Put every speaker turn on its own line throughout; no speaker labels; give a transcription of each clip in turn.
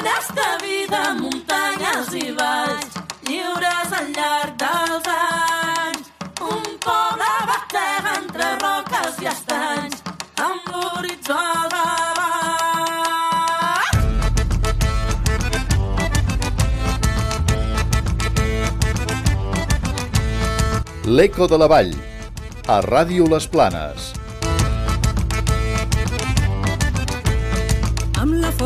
de vida, muntanyes i valls, lliures al llarg dels anys. Un poble batega entre roques i estanys, amb l'horitzó al.
L'Eco de la Vall, a Ràdio Les Planes.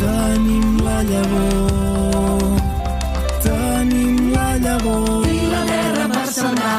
Tenim la llavor, tenim la llavor.
I la terra per sembrar,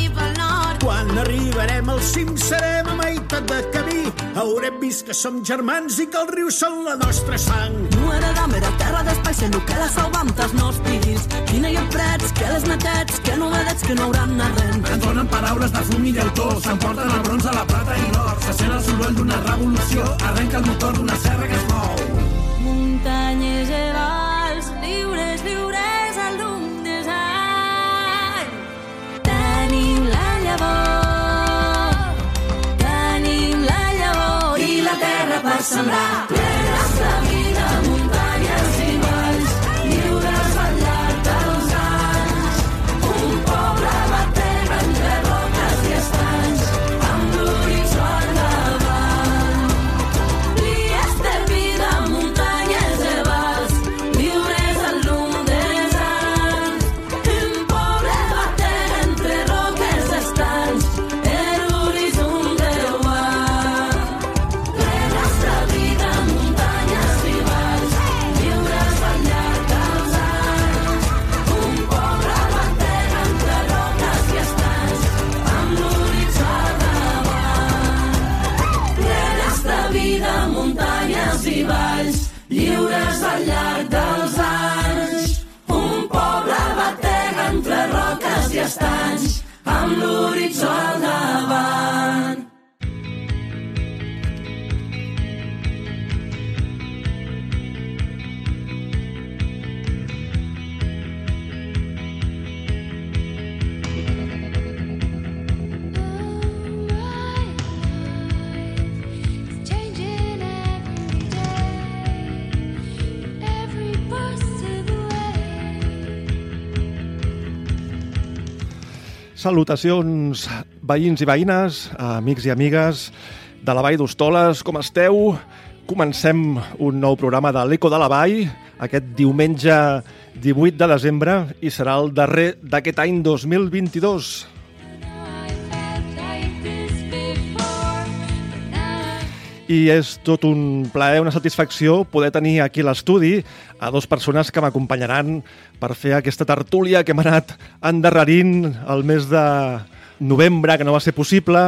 Quan arribarem al cim serem a meitat de camí. Haurem vist que som germans i que els rius són la nostra sang.
No heredam era terra d'espai, sent que la salvam dels nostres fills. Quina hi ha prets, que les netats, que novedats que no hauran arrent.
Ens donen paraules de fum i llautó, s'emporten el bronze, la plata i l'or. Se sent el soroll d'una revolució, arrenca el motor d'una serra que es mou.
Muntanyes i valls, lliures, lliures al llum anys. Tenim la llavor, per sembrar. Plenes de vida,
Salutacions, veïns i veïnes, amics i amigues de la Vall d'Hostoles, com esteu? Comencem un nou programa de l'Eco de la Vall, aquest diumenge 18 de desembre, i serà el darrer d'aquest any 2022. I és tot un plaer, una satisfacció poder tenir aquí l'estudi a dues persones que m'acompanyaran per fer aquesta tertúlia que hem anat endarrerint el mes de novembre, que no va ser possible,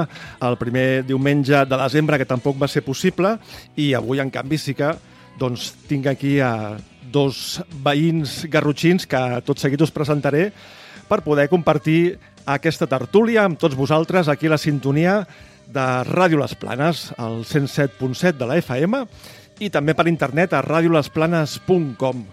el primer diumenge de desembre, que tampoc va ser possible, i avui, en canvi, sí que doncs, tinc aquí a dos veïns garrotxins que tot seguit us presentaré per poder compartir aquesta tertúlia amb tots vosaltres aquí a la sintonia de Ràdio Les Planes, al 107.7 de la FM, i també per internet a radiolesplanes.com.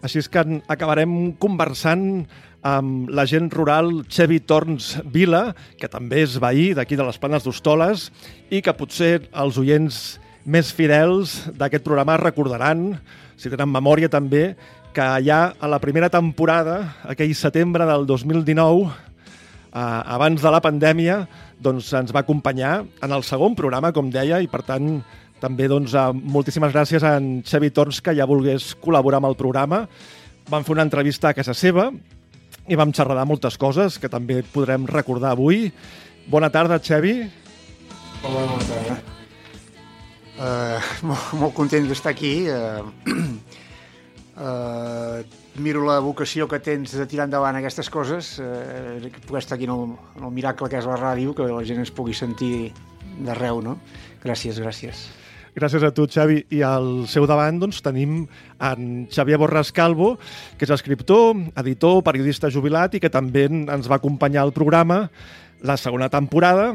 Així és que acabarem conversant amb l'agent rural Xevi Torns Vila, que també és veí d'aquí de les Planes d'Hostoles i que potser els oients més fidels d'aquest programa recordaran, si tenen memòria també, que ja a la primera temporada, aquell setembre del 2019, eh, abans de la pandèmia, doncs ens va acompanyar en el segon programa, com deia, i per tant també doncs, eh, moltíssimes gràcies a en Xavi Torns que ja volgués col·laborar amb el programa. Vam fer una entrevista a casa seva i vam xerrar de moltes coses que també podrem recordar avui. Bona tarda, Xavi.
Hola, bona tarda. Uh, molt, molt content d'estar aquí. Uh, uh, miro la vocació que tens de tirar endavant aquestes coses, que poder estar aquí en el, en el miracle que és la ràdio, que la gent es pugui sentir d'arreu, no? Gràcies, gràcies.
Gràcies a tu, Xavi. I al seu davant doncs, tenim en Xavier Borràs Calvo, que és escriptor, editor, periodista jubilat i que també ens va acompanyar al programa la segona temporada,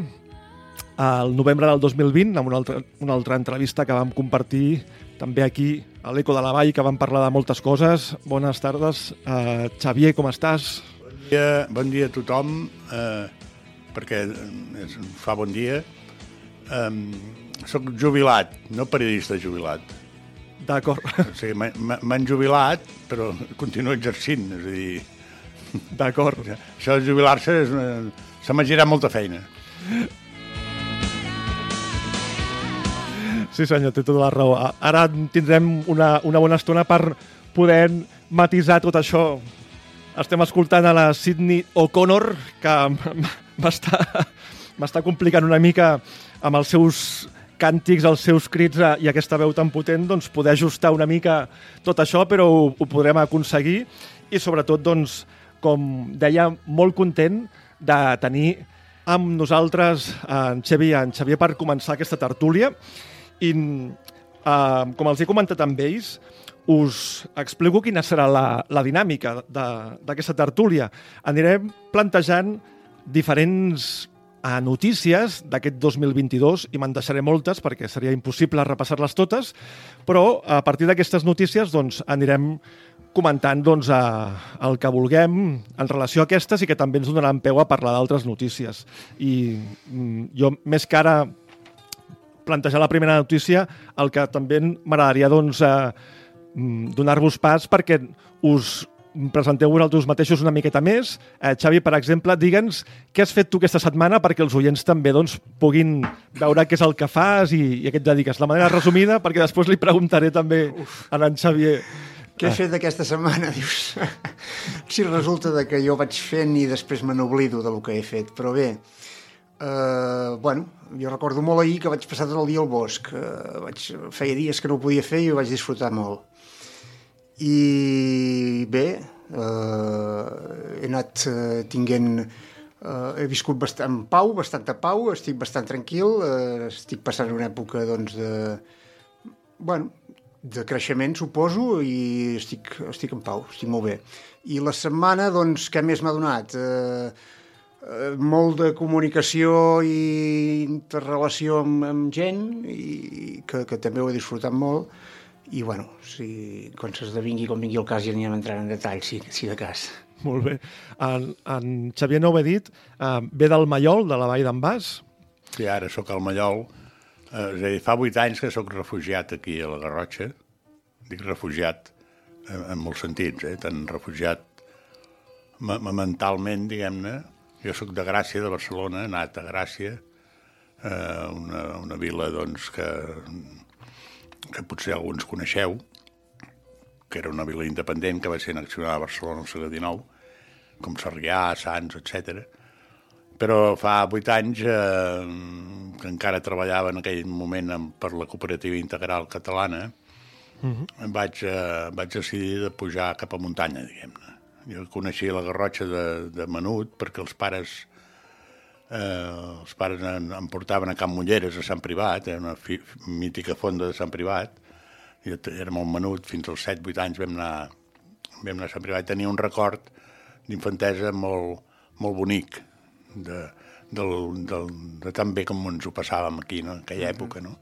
al novembre del 2020, amb una altra, una altra entrevista que vam compartir també aquí a l'Eco de la Vall, que vam parlar de moltes coses. Bones tardes. Uh, Xavier, com estàs?
Bon dia, bon dia a tothom, eh, perquè és, fa bon dia. Um, soc jubilat, no periodista jubilat.
D'acord,
O sigui, m'ha- m'ha- m'han jubilat, però continuo exercint. És a dir,
d'acord.
això de jubilar-se és una... se m'ha girat molta feina.
Sí, senyor, té tota la raó. Ara tindrem una, una bona estona per poder matisar tot això. Estem escoltant a la Sidney O'Connor, que m'està complicant una mica amb els seus càntics, els seus crits eh, i aquesta veu tan potent, doncs poder ajustar una mica tot això, però ho, ho podrem aconseguir i sobretot, doncs, com deia, molt content de tenir amb nosaltres en Xavi en Xavier per començar aquesta tertúlia i eh, com els he comentat amb ells, us explico quina serà la, la dinàmica d'aquesta tertúlia. Anirem plantejant diferents eh, notícies d'aquest 2022 i me'n deixaré moltes perquè seria impossible repassar-les totes, però a partir d'aquestes notícies doncs, anirem comentant doncs, eh, el que vulguem en relació a aquestes i que també ens donaran peu a parlar d'altres notícies. I mm, jo, més que ara plantejar la primera notícia, el que també m'agradaria doncs, eh, mm, donar-vos pas perquè us presenteu vosaltres mateixos una miqueta més. Eh, Xavi, per exemple, digue'ns què has fet tu aquesta setmana perquè els oients també doncs, puguin veure què és el que fas i, i a què et dediques. La manera resumida, perquè després li preguntaré també a en Xavier.
Què he fet aquesta setmana, dius? si resulta de que jo vaig fent i després me n'oblido del que he fet, però bé, eh, bueno, jo recordo molt ahir que vaig passar tot el dia al bosc, eh, vaig, feia dies que no ho podia fer i ho vaig disfrutar molt. I bé, eh, he anat eh, tinguent... Eh, he viscut bastant pau, bastanta pau, estic bastant tranquil, eh, estic passant una època doncs, de, bueno, de creixement, suposo, i estic, estic en pau, estic molt bé. I la setmana, doncs, què més m'ha donat? Eh, eh, molt de comunicació i interrelació amb, amb gent, i que, que també ho he disfrutat molt, i bueno, si, quan s'esdevingui com vingui el cas ja anirem entrant en detall, si, si de cas.
Molt bé. En, en Xavier no ho he dit, eh, ve del Mallol, de la Vall d'en Bas.
Sí, ara sóc al Mallol. Eh, és a dir, fa vuit anys que sóc refugiat aquí a la Garrotxa. Dic refugiat en, en molts sentits, eh? tant refugiat me- me- mentalment, diguem-ne. Jo sóc de Gràcia, de Barcelona, anat a Gràcia, eh, una, una vila doncs, que, que potser alguns coneixeu, que era una vila independent que va ser annexionada a Barcelona al segle XIX, com Sarrià, Sants, etc. Però fa vuit anys eh, que encara treballava en aquell moment amb, per la cooperativa integral catalana, uh -huh. vaig, eh, vaig decidir de pujar cap a muntanya, diguem-ne. Jo coneixia la Garrotxa de, de menut perquè els pares eh, els pares em, em portaven a Can Mulleres, a Sant Privat, era una fi, mítica fonda de Sant Privat, i era molt menut, fins als 7-8 anys vam anar, vam anar a Sant Privat, tenia un record d'infantesa molt, molt bonic, de, del, del, de tan bé com ens ho passàvem aquí, no? en aquella època, no?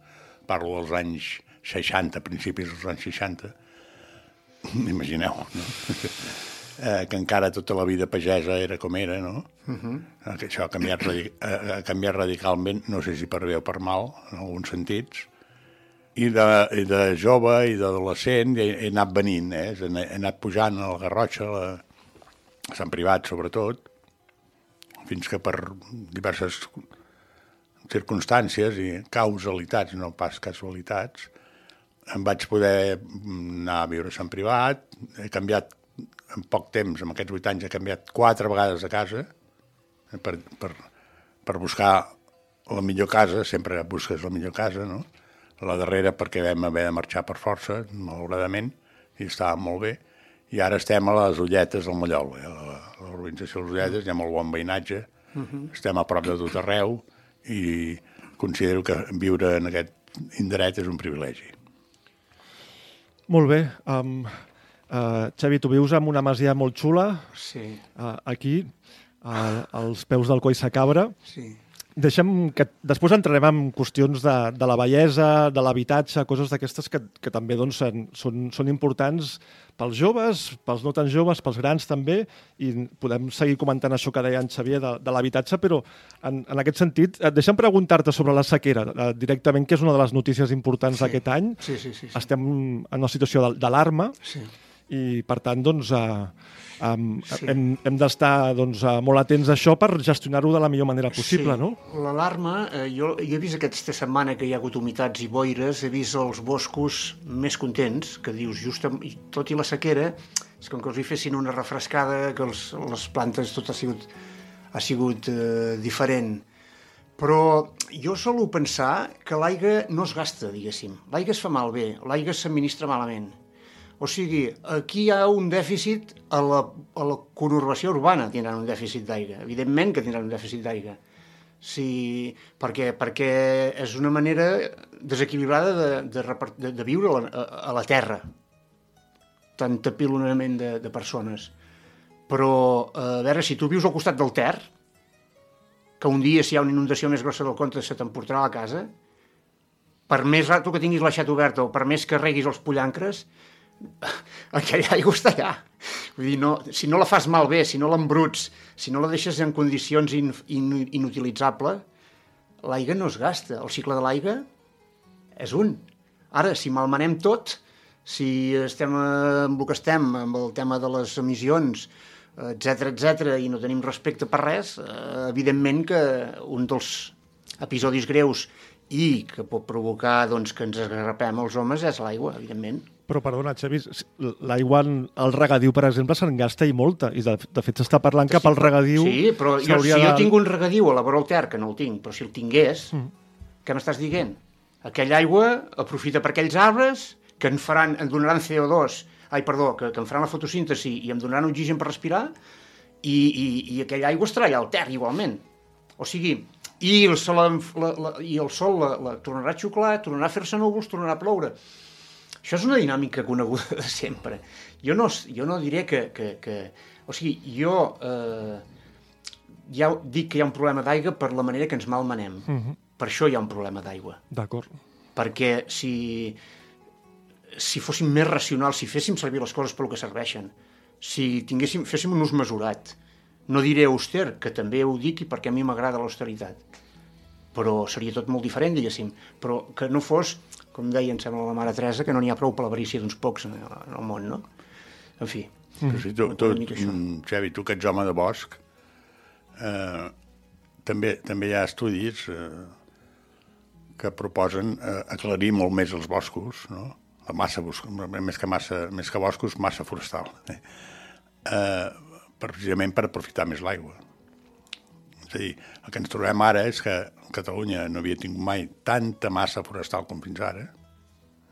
Parlo dels anys 60, principis dels anys 60. imagineu, no? eh, que encara tota la vida pagesa era com era, no? Uh -huh. que això ha canviat, radi ha canviat radicalment, no sé si per bé o per mal, en alguns sentits, i de, i de jove i d'adolescent he, he anat venint, eh? he, anat pujant a la Garrotxa, la, a Sant Privat sobretot, fins que per diverses circumstàncies i causalitats, no pas casualitats, em vaig poder anar a viure a Sant Privat, he canviat en poc temps, en aquests vuit anys, he canviat quatre vegades de casa eh, per, per, per buscar la millor casa, sempre busques la millor casa, no? La darrera perquè vam haver de marxar per força, malauradament, i estava molt bé, i ara estem a les Ulletes del Mallol, eh? l'urbanització de les Ulletes, hi ha molt bon veïnatge, estem a prop de tot arreu, i considero que viure en aquest indret és un privilegi.
Molt bé. Um, uh, Xavi, tu vius en una masia molt xula,
Sí,
uh, aquí, als peus del Coll Cabra.
sí.
Deixem que després entrarem en qüestions de, de la bellesa, de l'habitatge, coses d'aquestes que, que també doncs, són, són, són importants pels joves, pels no tan joves, pels grans també, i podem seguir comentant això que deia en Xavier de, de l'habitatge, però en, en aquest sentit, eh, deixa'm preguntar-te sobre la sequera eh, directament, que és una de les notícies importants
Sí.
d'aquest any.
Sí, sí, sí, sí.
Estem en una situació d'al- d'alarma
Sí.
I, per tant, doncs, eh, um,
Sí.
hem, hem d'estar doncs, eh, molt atents a això per gestionar-ho de la millor manera possible,
sí.
no?
L'alarma, eh, jo, jo he vist aquesta setmana que hi ha hagut humitats i boires, he vist els boscos més contents, que dius, just amb, tot i la sequera, és com que els hi fessin una refrescada, que els, les plantes tot ha sigut, ha sigut eh, diferent. Però jo solo pensar que l'aigua no es gasta, diguéssim. L'aigua es fa malbé, l'aigua s'administra malament. O sigui, aquí hi ha un dèficit a la, a la conurbació urbana, tindran un dèficit d'aigua. Evidentment que tindran un dèficit d'aigua. Sí, perquè, perquè és una manera desequilibrada de, de, de, de viure a a, la terra. Tant apilonament de, de persones. Però, a veure, si tu vius al costat del Ter, que un dia si hi ha una inundació més grossa del compte se t'emportarà a la casa, per més rato que tinguis l'aixat oberta o per més que reguis els pollancres, aquella aigua està allà. Vull dir, no, si no la fas malbé, si no l'embruts, si no la deixes en condicions in, in, inutilitzable, l'aigua no es gasta. El cicle de l'aigua és un. Ara, si malmenem tot, si estem amb el que estem, amb el tema de les emissions, etc etc i no tenim respecte per res, eh, evidentment que un dels episodis greus i que pot provocar doncs, que ens esgarrapem els homes és l'aigua, evidentment.
Però, perdona, Xavi, l'aigua, en- el regadiu, per exemple, se'n gasta i molta. I, de, de fet, s'està parlant que pel regadiu...
Sí, però jo, si
s'hauria
jo
de-
tinc un regadiu a la vora del Ter, que no el tinc, però si el tingués, mm. què m'estàs dient? Aquella aigua aprofita per aquells arbres que en faran, en donaran CO2, ai, perdó, que, que em faran la fotosíntesi i em donaran oxigen per respirar, i, i, i aquella aigua estarà allà al Ter, igualment. O sigui, i el sol, la, la, i el sol la, la tornarà a xuclar, tornarà a fer-se núvols, tornarà a ploure. Això és una dinàmica coneguda de sempre. Jo no, jo no diré que... que, que o sigui, jo eh, ja dic que hi ha un problema d'aigua per la manera que ens malmenem. Uh -huh. Per això hi ha un problema d'aigua.
D'acord.
Perquè si, si fóssim més racionals, si féssim servir les coses pel que serveixen, si tinguéssim, féssim un ús mesurat, no diré auster, que també ho dic i perquè a mi m'agrada l'austeritat, però seria tot molt diferent, diguéssim, però que no fos, com deia, em sembla la mare Teresa, que no n'hi ha prou per l'avarícia d'uns pocs en, en el món, no? En fi,
Però si tu, tu, mm, Xavi, tu que ets home de bosc, eh, també, també hi ha estudis eh, que proposen eh, aclarir molt més els boscos, no? la massa, més que, massa, més que boscos, massa forestal, eh? Eh, precisament per aprofitar més l'aigua. És a dir, el que ens trobem ara és que Catalunya no havia tingut mai tanta massa forestal com fins ara.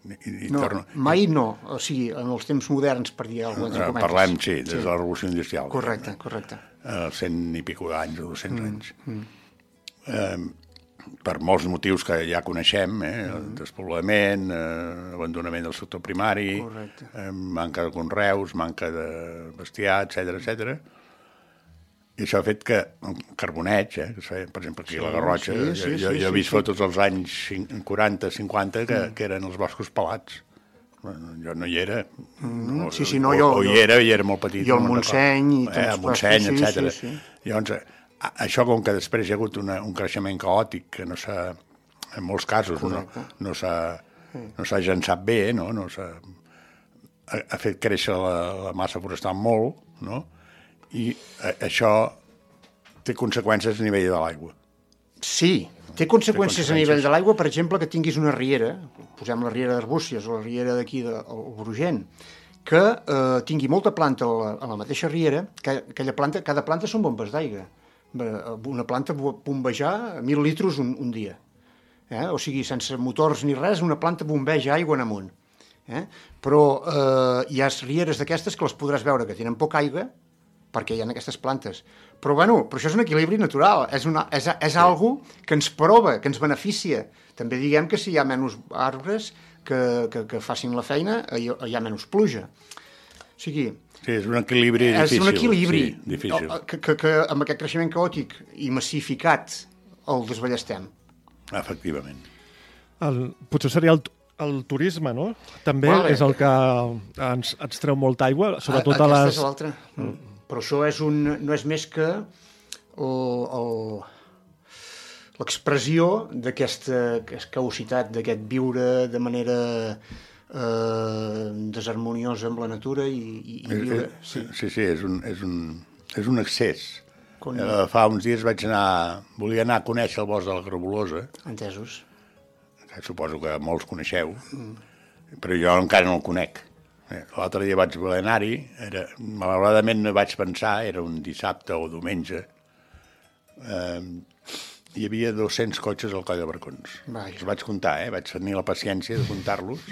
I, i
no,
torno-
mai no, o sigui, en els temps moderns, per dir alguna cosa.
Eh, Parlem, sí, des de la Revolució Industrial.
Correcte, correcte.
eh, 100 i pico d'anys o 200 anys. Eh, per molts motius que ja coneixem, eh, el despoblament, eh, abandonament del sector primari,
Correcte.
eh, manca de conreus, manca de bestiar, etc etc. I això ha fet que carboneig, eh, que feia, per exemple, aquí a la Garrotxa,
sí, sí,
jo,
sí,
jo he
sí,
vist
sí.
fotos dels anys cin- 40, 50, que, que eren els boscos pelats. Bueno, Jo no hi era.
Mm,
O-
sí, sí, no,
o,
jo-
O hi
jo-
era, i era molt petit.
jo al
no
Montseny i.
Eh, Montseny,
sí, sí,
etc.
sí, sí.
Llavors, això com que després hi ha hagut una, un creixement caòtic que no s'ha, en molts casos, no,
Correcte.
no s'ha no s'ha llançat bé, no? no s'ha ha, ha fet créixer la, la massa forestal molt, no? I a, això té conseqüències a nivell de l'aigua.
Sí, té conseqüències a
conseqüències.
nivell de l'aigua, per exemple, que tinguis una riera, posem la riera d'Arbúcies o la riera d'aquí del Brugent, que eh, tingui molta planta a la, a la mateixa riera, que aquella planta, cada planta són bombes d'aigua. Una planta bombejar 1.000 litres un, un dia. Eh? O sigui, sense motors ni res, una planta bombeja aigua en amunt. Eh? Però eh, hi ha rieres d'aquestes que les podràs veure que tenen poca aigua, perquè hi ha aquestes plantes. Però, bueno, però això és un equilibri natural, és, una, és, és sí. algo que ens prova, que ens beneficia. També diguem que si hi ha menys arbres que, que, que facin la feina, hi, hi ha menys pluja. O sigui,
Sí, és un equilibri
és
difícil.
un equilibri
Sí, difícil.
que, que, que amb aquest creixement caòtic i massificat el desballestem.
Efectivament.
El, potser seria el, el turisme, no? També
Vale.
és el que ens, ens treu molta aigua, sobretot a,
Aquesta
les...
és l'altra. Mm. Però això és un, no és més que l'expressió d'aquesta caositat, d'aquest viure de manera eh, desharmoniosa amb la natura i, i, i viure...
Sí, sí, sí és, un, és, un, és un excés.
Con-
Eh, fa uns dies vaig anar... Volia anar a conèixer el bosc de la Grabolosa,
Entesos?
que suposo que molts coneixeu, però jo encara no el conec. Eh, L'altre dia vaig voler anar-hi, era, malauradament no vaig pensar, era un dissabte o diumenge, eh, hi havia 200 cotxes al coll de Barcons.
Vaja.
Els vaig comptar, eh? vaig tenir la paciència de comptar-los.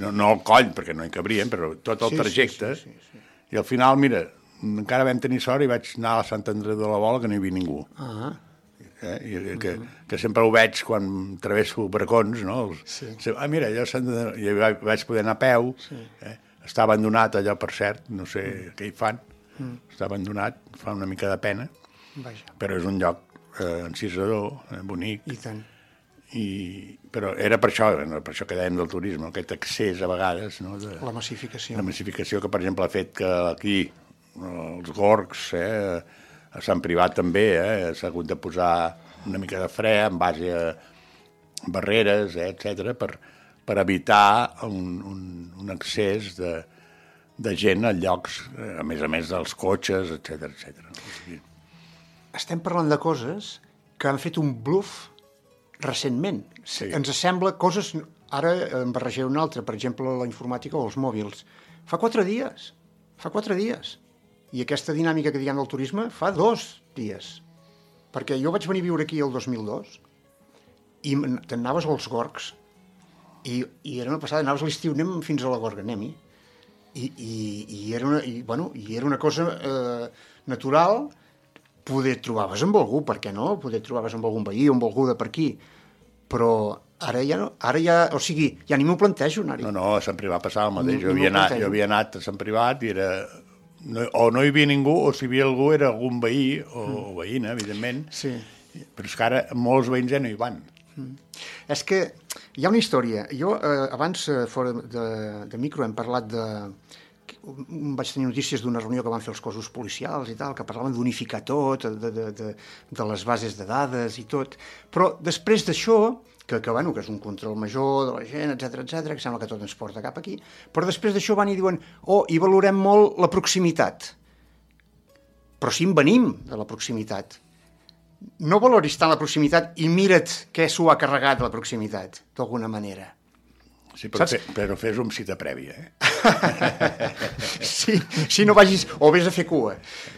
No, no al coll, perquè no hi cabrien, però tot el
Sí, sí,
trajecte.
sí, sí, sí.
I al final, mira, encara vam tenir sort i vaig anar a Sant Andreu de la Vola que no hi havia ningú.
Ah,
Eh? I, que, que sempre ho veig quan travesso bracons, no? Els,
Sí.
Ah, mira, allò Sant Andreu... I vaig, vaig poder anar a peu. Sí. Eh? Està abandonat allò, per cert, no sé mm. què hi fan. Mm. Està abandonat, fa una mica de pena,
vaja,
però és un lloc eh, encisador, eh, bonic.
i tant.
I, però era per això, no, per això que dèiem del turisme, aquest accés a vegades no, de,
La massificació.
la massificació que, per exemple, ha fet que aquí els gorgs, eh, a Sant Privat també, eh, s'ha hagut de posar una mica de fre en base a barreres, eh, etc per, per evitar un, un, un accés de, de gent a llocs, eh, a més a més dels cotxes, etc etc. O sigui,
Estem parlant de coses que han fet un bluff recentment.
Sí.
Ens sembla coses... Ara en barrejaré una altra, per exemple, la informàtica o els mòbils. Fa quatre dies. Fa quatre dies. I aquesta dinàmica que diguem del turisme fa dos dies. Perquè jo vaig venir a viure aquí el 2002 i t'anaves als Gorgs i, i era una passada, anaves a l'estiu, anem fins a la Gorga, anem-hi. I, i, i, era una, i, bueno, i era una cosa eh, natural poder trobaves amb algú, per què no? Poder trobaves amb algun veí o amb algú de per aquí. Però ara ja no, ara ja, o sigui, ja ni m'ho plantejo anar-hi.
No, no, a Sant Privat passava el mateix.
No-
Jo havia, anat, jo havia anat a Sant Privat i era... No, o no hi havia ningú, o si hi havia algú era algun veí o, o veïna, evidentment.
Mm. Sí.
Però és que ara molts veïns ja no hi van.
És que hi ha una història. Jo, eh, abans, eh, fora de, de micro, hem parlat de... mm, Vaig tenir notícies d'una reunió que van fer els cossos policials i tal, que parlaven d'unificar tot, de, de, de, de les bases de dades i tot. Però després d'això, que, que, bueno, que és un control major de la gent, etc etc, que sembla que tot ens porta cap aquí, però després d'això van i diuen oh, i valorem molt la proximitat. Però si en venim de la proximitat no valoris tant la proximitat i mira't què s'ho ha carregat la proximitat, d'alguna manera.
Sí, però,
Saps?
fe, però fes un cita prèvia, eh?
Sí, si no vagis, o vés a fer cua.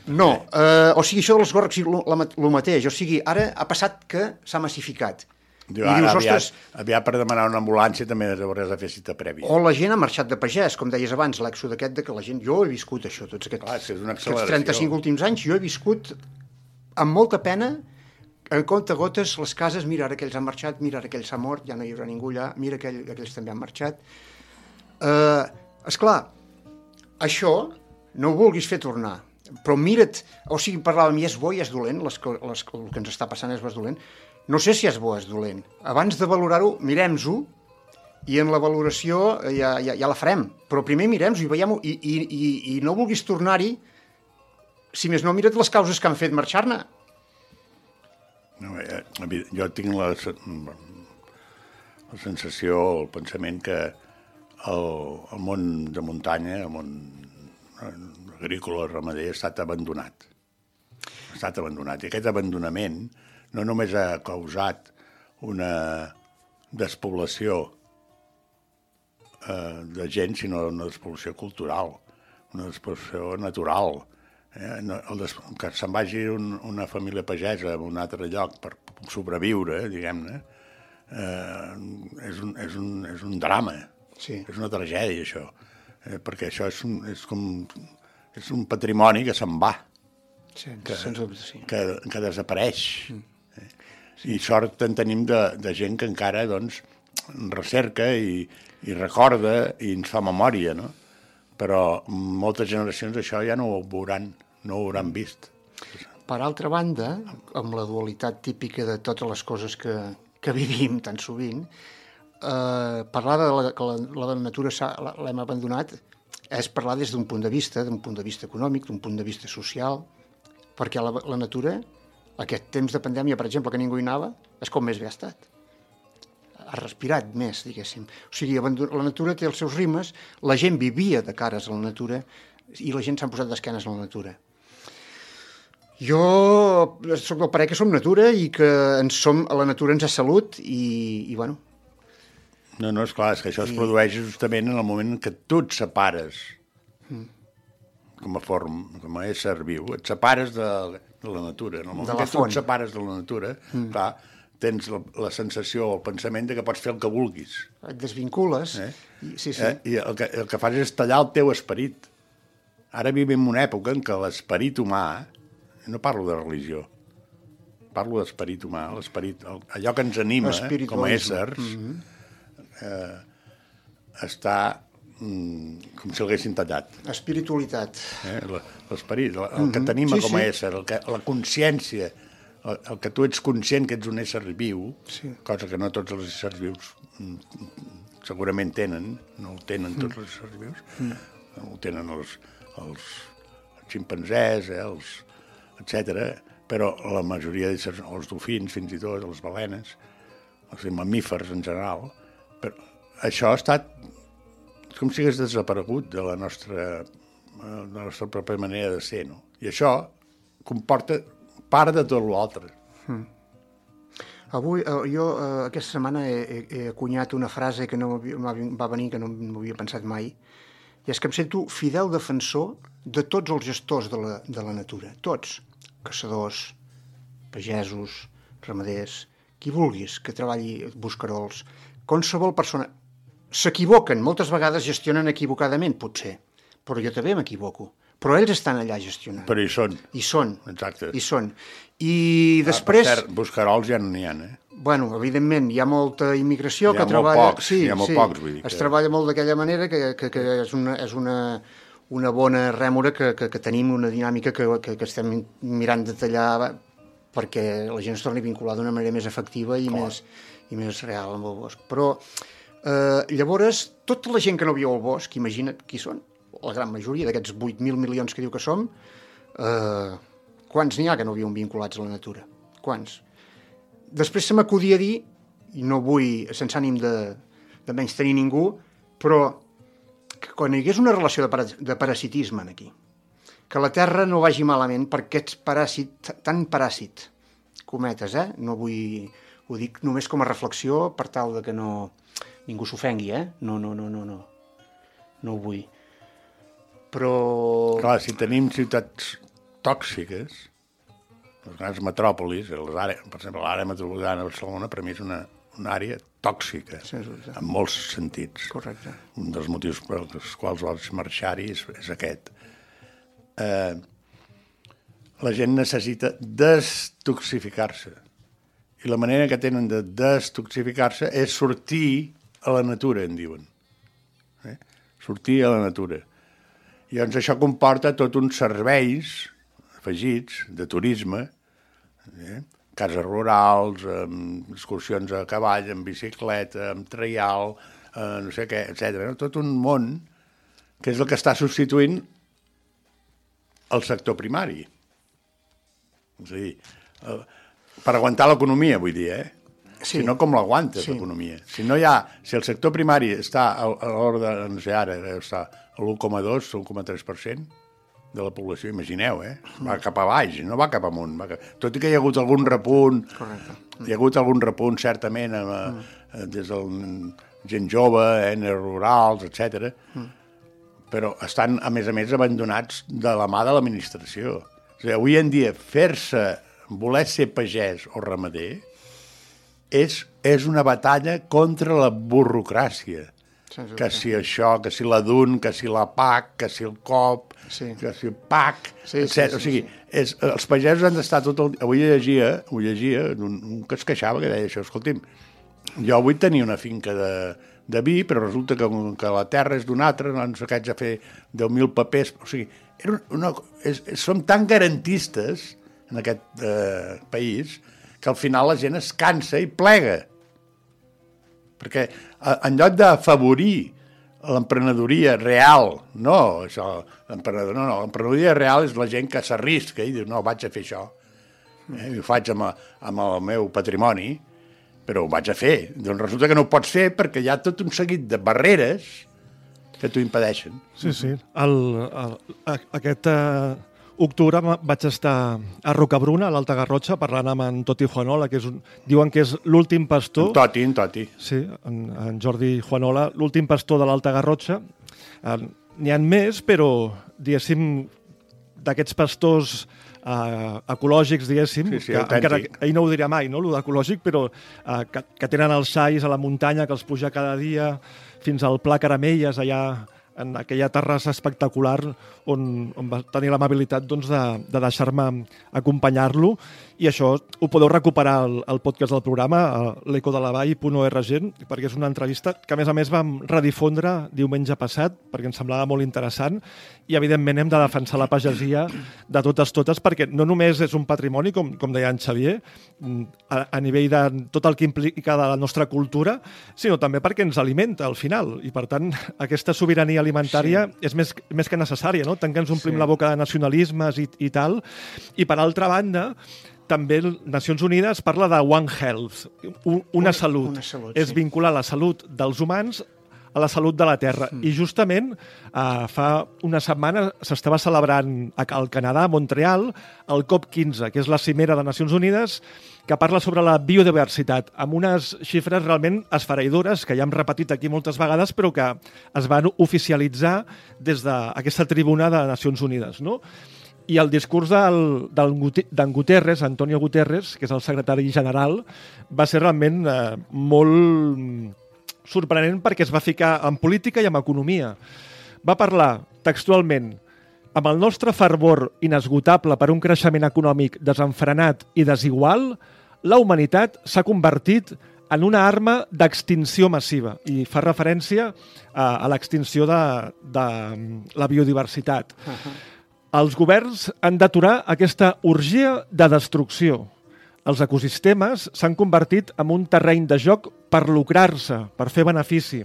No, eh, o sigui, això dels gorgs i el mateix, o sigui, ara ha passat que s'ha massificat.
Diu,
I dius,
aviat,
ostres,
aviat per demanar una ambulància també hauràs de fer cita prèvia.
o la gent ha marxat de pagès, com deies abans, l'èxode aquest de que la gent... Jo he viscut això, tots aquests,
Clar, és que és una
aquests
acceleració.
35 últims anys, jo he viscut amb molta pena en compte gotes les cases, mira, ara aquells han marxat, mira, ara aquell s'ha mort, ja no hi haurà ningú allà, mira, aquell, aquells també han marxat. Uh, esclar, això no ho vulguis fer tornar, però mira't, o sigui, parlàvem, i és bo i és dolent, les, les, el que ens està passant és bo és dolent, no sé si és bo o és dolent. Abans de valorar-ho, mirem-ho i en la valoració eh, ja, ja, ja la farem. Però primer mirem-ho i veiem-ho i, i, i, i no vulguis tornar-hi si més no, mira't les causes que han fet marxar-ne.
No, eh, evi- jo tinc la, la sensació, el pensament que el, el món de muntanya, el món eh, agrícola, ramader, ha estat abandonat. Ha estat abandonat. I aquest abandonament no només ha causat una despoblació eh, de gent, sinó una despoblació cultural, una despoblació natural. Eh? No, el des... Que se'n vagi un, una família pagesa a un altre lloc per sobreviure, diguem-ne, eh, és, un, és, un, és un drama.
Sí.
És una tragèdia, això. Eh, perquè això és, un, és com... És un patrimoni que se'n va,
Sí, que, sens dubte, sí.
que, que desapareix. Eh? I sort en tenim de, de gent que encara doncs, recerca i, i recorda i ens fa memòria, no? Però moltes generacions això ja no ho veuran, no ho hauran vist.
Per altra banda, amb la dualitat típica de totes les coses que, que vivim tan sovint, eh, parlar de la, que la, la natura l'hem abandonat és parlar des d'un punt de vista, d'un punt de vista econòmic, d'un punt de vista social, perquè la, la natura, aquest temps de pandèmia, per exemple, que ningú hi anava, és com més bé ha estat. Ha respirat més, diguéssim. O sigui, la natura té els seus rimes, la gent vivia de cares a la natura i la gent s'han posat d'esquenes a la natura. Jo sóc del parer que som natura i que ens som, a la natura ens ha salut i, i bueno,
No, no, és clar, és que això es produeix justament en el moment en què tu et separes com a form, com a ésser viu, et separes de, de la natura. En el moment que tu et separes de la natura, clar, tens la, la sensació, el pensament de que pots fer el que vulguis.
et desvincules.
Eh?
I, sí, sí.
Eh? I el que, el que fas és tallar el teu esperit. Ara vivim una època en què l'esperit humà, no parlo de religió, parlo d'esperit humà, l'esperit, allò que ens anima eh, com a éssers, eh, està mm, com si l'haguessin tallat.
Espiritualitat.
Eh? L'esperit, el, el que t'anima
Sí,
com a
sí.
ésser, el que, la consciència, el, el que tu ets conscient que ets un ésser viu,
Sí.
cosa que no tots els éssers vius mm, segurament tenen, no ho tenen tots els éssers vius, ho tenen els, els ximpanzés, eh, els, etc. però la majoria d'éssers, els dofins fins i tot, les balenes, els mamífers en general, però això ha estat com si hagués desaparegut de la nostra, eh, de la nostra pròpia manera de ser, no? I això comporta part de tot l'altre.
Avui, eh, jo eh, aquesta setmana he, he, he acunyat una frase que no va venir, que no m'havia pensat mai, i és que em sento fidel defensor de tots els gestors de la, de la natura. Tots. Caçadors, pagesos, ramaders, qui vulguis que treballi buscarols, qualsevol persona. S'equivoquen, moltes vegades gestionen equivocadament, potser, però jo també m'equivoco. Però ells estan allà gestionant.
Però hi són.
I són.
Exacte.
I són. I després...
Ah, per cert, buscarols ja n'hi ha, eh?
Bueno, evidentment, hi ha molta immigració
Hi ha
que treballa...
pocs, hi ha molt pocs, vull dir
Es
que-
treballa molt d'aquella manera que, que, que és, una, és una, una bona rèmora que, que, que tenim una dinàmica que, que, que estem mirant de tallar perquè la gent es torni a vincular d'una manera més efectiva i més, i més real amb el bosc. Però eh, llavors, tota la gent que no viu al bosc, imagina't qui són, la gran majoria d'aquests 8.000 milions que diu que som, eh, quants n'hi ha que no viuen vinculats a la natura? Quants? Després se m'acudia dir, i no vull, sense ànim de, de menys tenir ningú, però que quan hi hagués una relació de, para, de parasitisme aquí, que la Terra no vagi malament perquè ets paràsit, tan paràsit, cometes, eh? No vull... Ho dic només com a reflexió per tal de que no... Ningú s'ofengui, eh? No, no, no, no, no. No ho vull. Però...
Clar, si tenim ciutats tòxiques, les grans metròpolis, les àrees, per exemple, l'àrea metropolitana de Barcelona, per mi és una, una àrea tòxica,
dubte.
en molts sentits.
Correcte.
Un dels motius pels quals vols marxar-hi és, és aquest. Eh, la gent necessita destoxificar-se. I la manera que tenen de destoxificar-se és sortir a la natura, en diuen. Eh? Sortir a la natura. I llavors això comporta tot uns serveis afegits de turisme, eh? cases rurals, amb excursions a cavall, amb bicicleta, amb traial, eh, no sé què, etc. No? Tot un món que és el que està substituint el sector primari. És a dir, eh, per aguantar l'economia, vull dir, eh?
Sí.
Si no, com l'aguanta,
Sí.
l'economia? Si no hi ha... Si el sector primari està a, a l'ordre, no sé, ara estar a l'1,2, 1,3% de la població, imagineu, eh? Va cap a baix, no va cap amunt. Va cap... Tot i que hi ha hagut algun repunt,
Correcte.
hi ha hagut algun repunt, certament, amb, mm. des del gent jove, eines rurals, etc. Mm. però estan, a més a més, abandonats de la mà de l'administració. O sigui, avui en dia, fer-se, voler ser pagès o ramader, és, és una batalla contra la burocràcia. Que si això, que si la DUN, que si la PAC, que si el COP,
Sí.
que si el PAC,
Sí, sí,
etc.
sí,
o sigui,
sí.
és, els pagesos han d'estar tot el... Avui llegia, avui llegia un, un que es queixava, que deia això, escolti'm, jo vull tenir una finca de, de vi, però resulta que, que la terra és d'un altre, no sé què, haig de fer 10.000 papers... O sigui, era una, és, som tan garantistes en aquest eh, país que al final la gent es cansa i plega. Perquè en lloc d'afavorir l'emprenedoria real, no, això, l'emprenedor, no, no, l'emprenedoria real és la gent que s'arrisca i diu, no, vaig a fer això, eh, ho faig amb, amb el meu patrimoni, però ho vaig a fer. Doncs resulta que no ho pots fer perquè hi ha tot un seguit de barreres que t'ho impedeixen.
Sí, sí. El, el, aquest eh, octubre vaig estar a Rocabruna, a l'Alta Garrotxa, parlant amb en Toti Juanola, que és un, diuen que és l'últim pastor...
En Toti, en Toti.
Sí, en, en Jordi Juanola, l'últim pastor de l'Alta Garrotxa. Eh, N'hi ha més, però, diguéssim, d'aquests pastors eh, ecològics, diguéssim,
Sí, sí,
que
autèntic.
encara ell no ho diria mai, no, lo d'ecològic, però eh, que, que tenen els xais a la muntanya, que els puja cada dia fins al Pla Caramelles, allà en aquella terrassa espectacular on, on va tenir l'amabilitat doncs, de, de deixar-me acompanyar-lo i això ho podeu recuperar al, al podcast del programa a l'ecodelavall.org perquè és una entrevista que a més a més vam redifondre diumenge passat perquè ens semblava molt interessant i evidentment hem de defensar la pagesia de totes totes perquè no només és un patrimoni com, com deia en Xavier a, a nivell de tot el que implica de la nostra cultura sinó també perquè ens alimenta al final i per tant aquesta sobirania alimentària sí. és més, més que necessària no? tant que ens omplim
sí.
la boca de nacionalismes i, i tal i per altra banda també Nacions Unides parla de One Health, un, una,
Una-
salut.
una salut,
és
sí.
vincular la salut dels humans a la salut de la Terra. Mm. I justament eh, fa una setmana s'estava celebrant al Canadà, a Montreal, el COP15, que és la cimera de Nacions Unides, que parla sobre la biodiversitat, amb unes xifres realment esfereïdores, que ja hem repetit aquí moltes vegades, però que es van oficialitzar des d'aquesta tribuna de Nacions Unides. No? I el discurs del- del Gute- d'en Guterres, Antonio Guterres, que és el secretari general, va ser realment eh, molt mm, sorprenent perquè es va ficar en política i en economia. Va parlar textualment amb el nostre fervor inesgotable per un creixement econòmic desenfrenat i desigual, la humanitat s'ha convertit en una arma d'extinció massiva i fa referència a, a l'extinció de, de mm, la biodiversitat. Els governs han d'aturar aquesta orgia de destrucció. Els ecosistemes s'han convertit en un terreny de joc per lucrar-se, per fer benefici.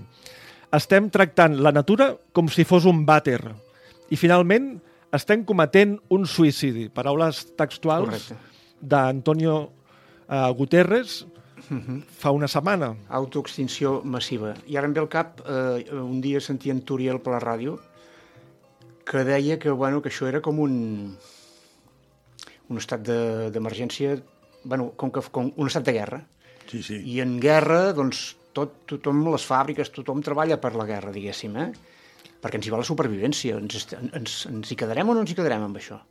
Estem tractant la natura com si fos un vàter. I, finalment, estem cometent un suïcidi. Paraules textuals d'Antonio uh, Guterres fa una setmana.
Autoextinció massiva. I ara em ve al cap, eh, un dia sentia en Turiel per la ràdio que deia que, bueno, que això era com un, un estat de- d'emergència, bueno, com, que, com un estat de guerra.
Sí, sí.
I en guerra, doncs, tot, tothom, les fàbriques, tothom treballa per la guerra, diguéssim, eh? Perquè ens hi va la supervivència. Ens, ens, ens hi quedarem o no ens hi quedarem amb això?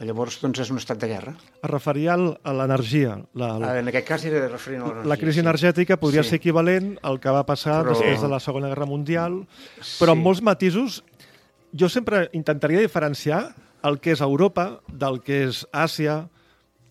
Llavors, doncs, és un estat de guerra.
Es referia al- a l'energia. La, la,
En aquest cas era referent a l'energia.
la crisi
sí.
energètica podria
Sí.
ser equivalent al que va passar
Però-
després de la Segona Guerra Mundial, però amb
Sí.
molts matisos. Jo sempre intentaria diferenciar el que és Europa del que és Àsia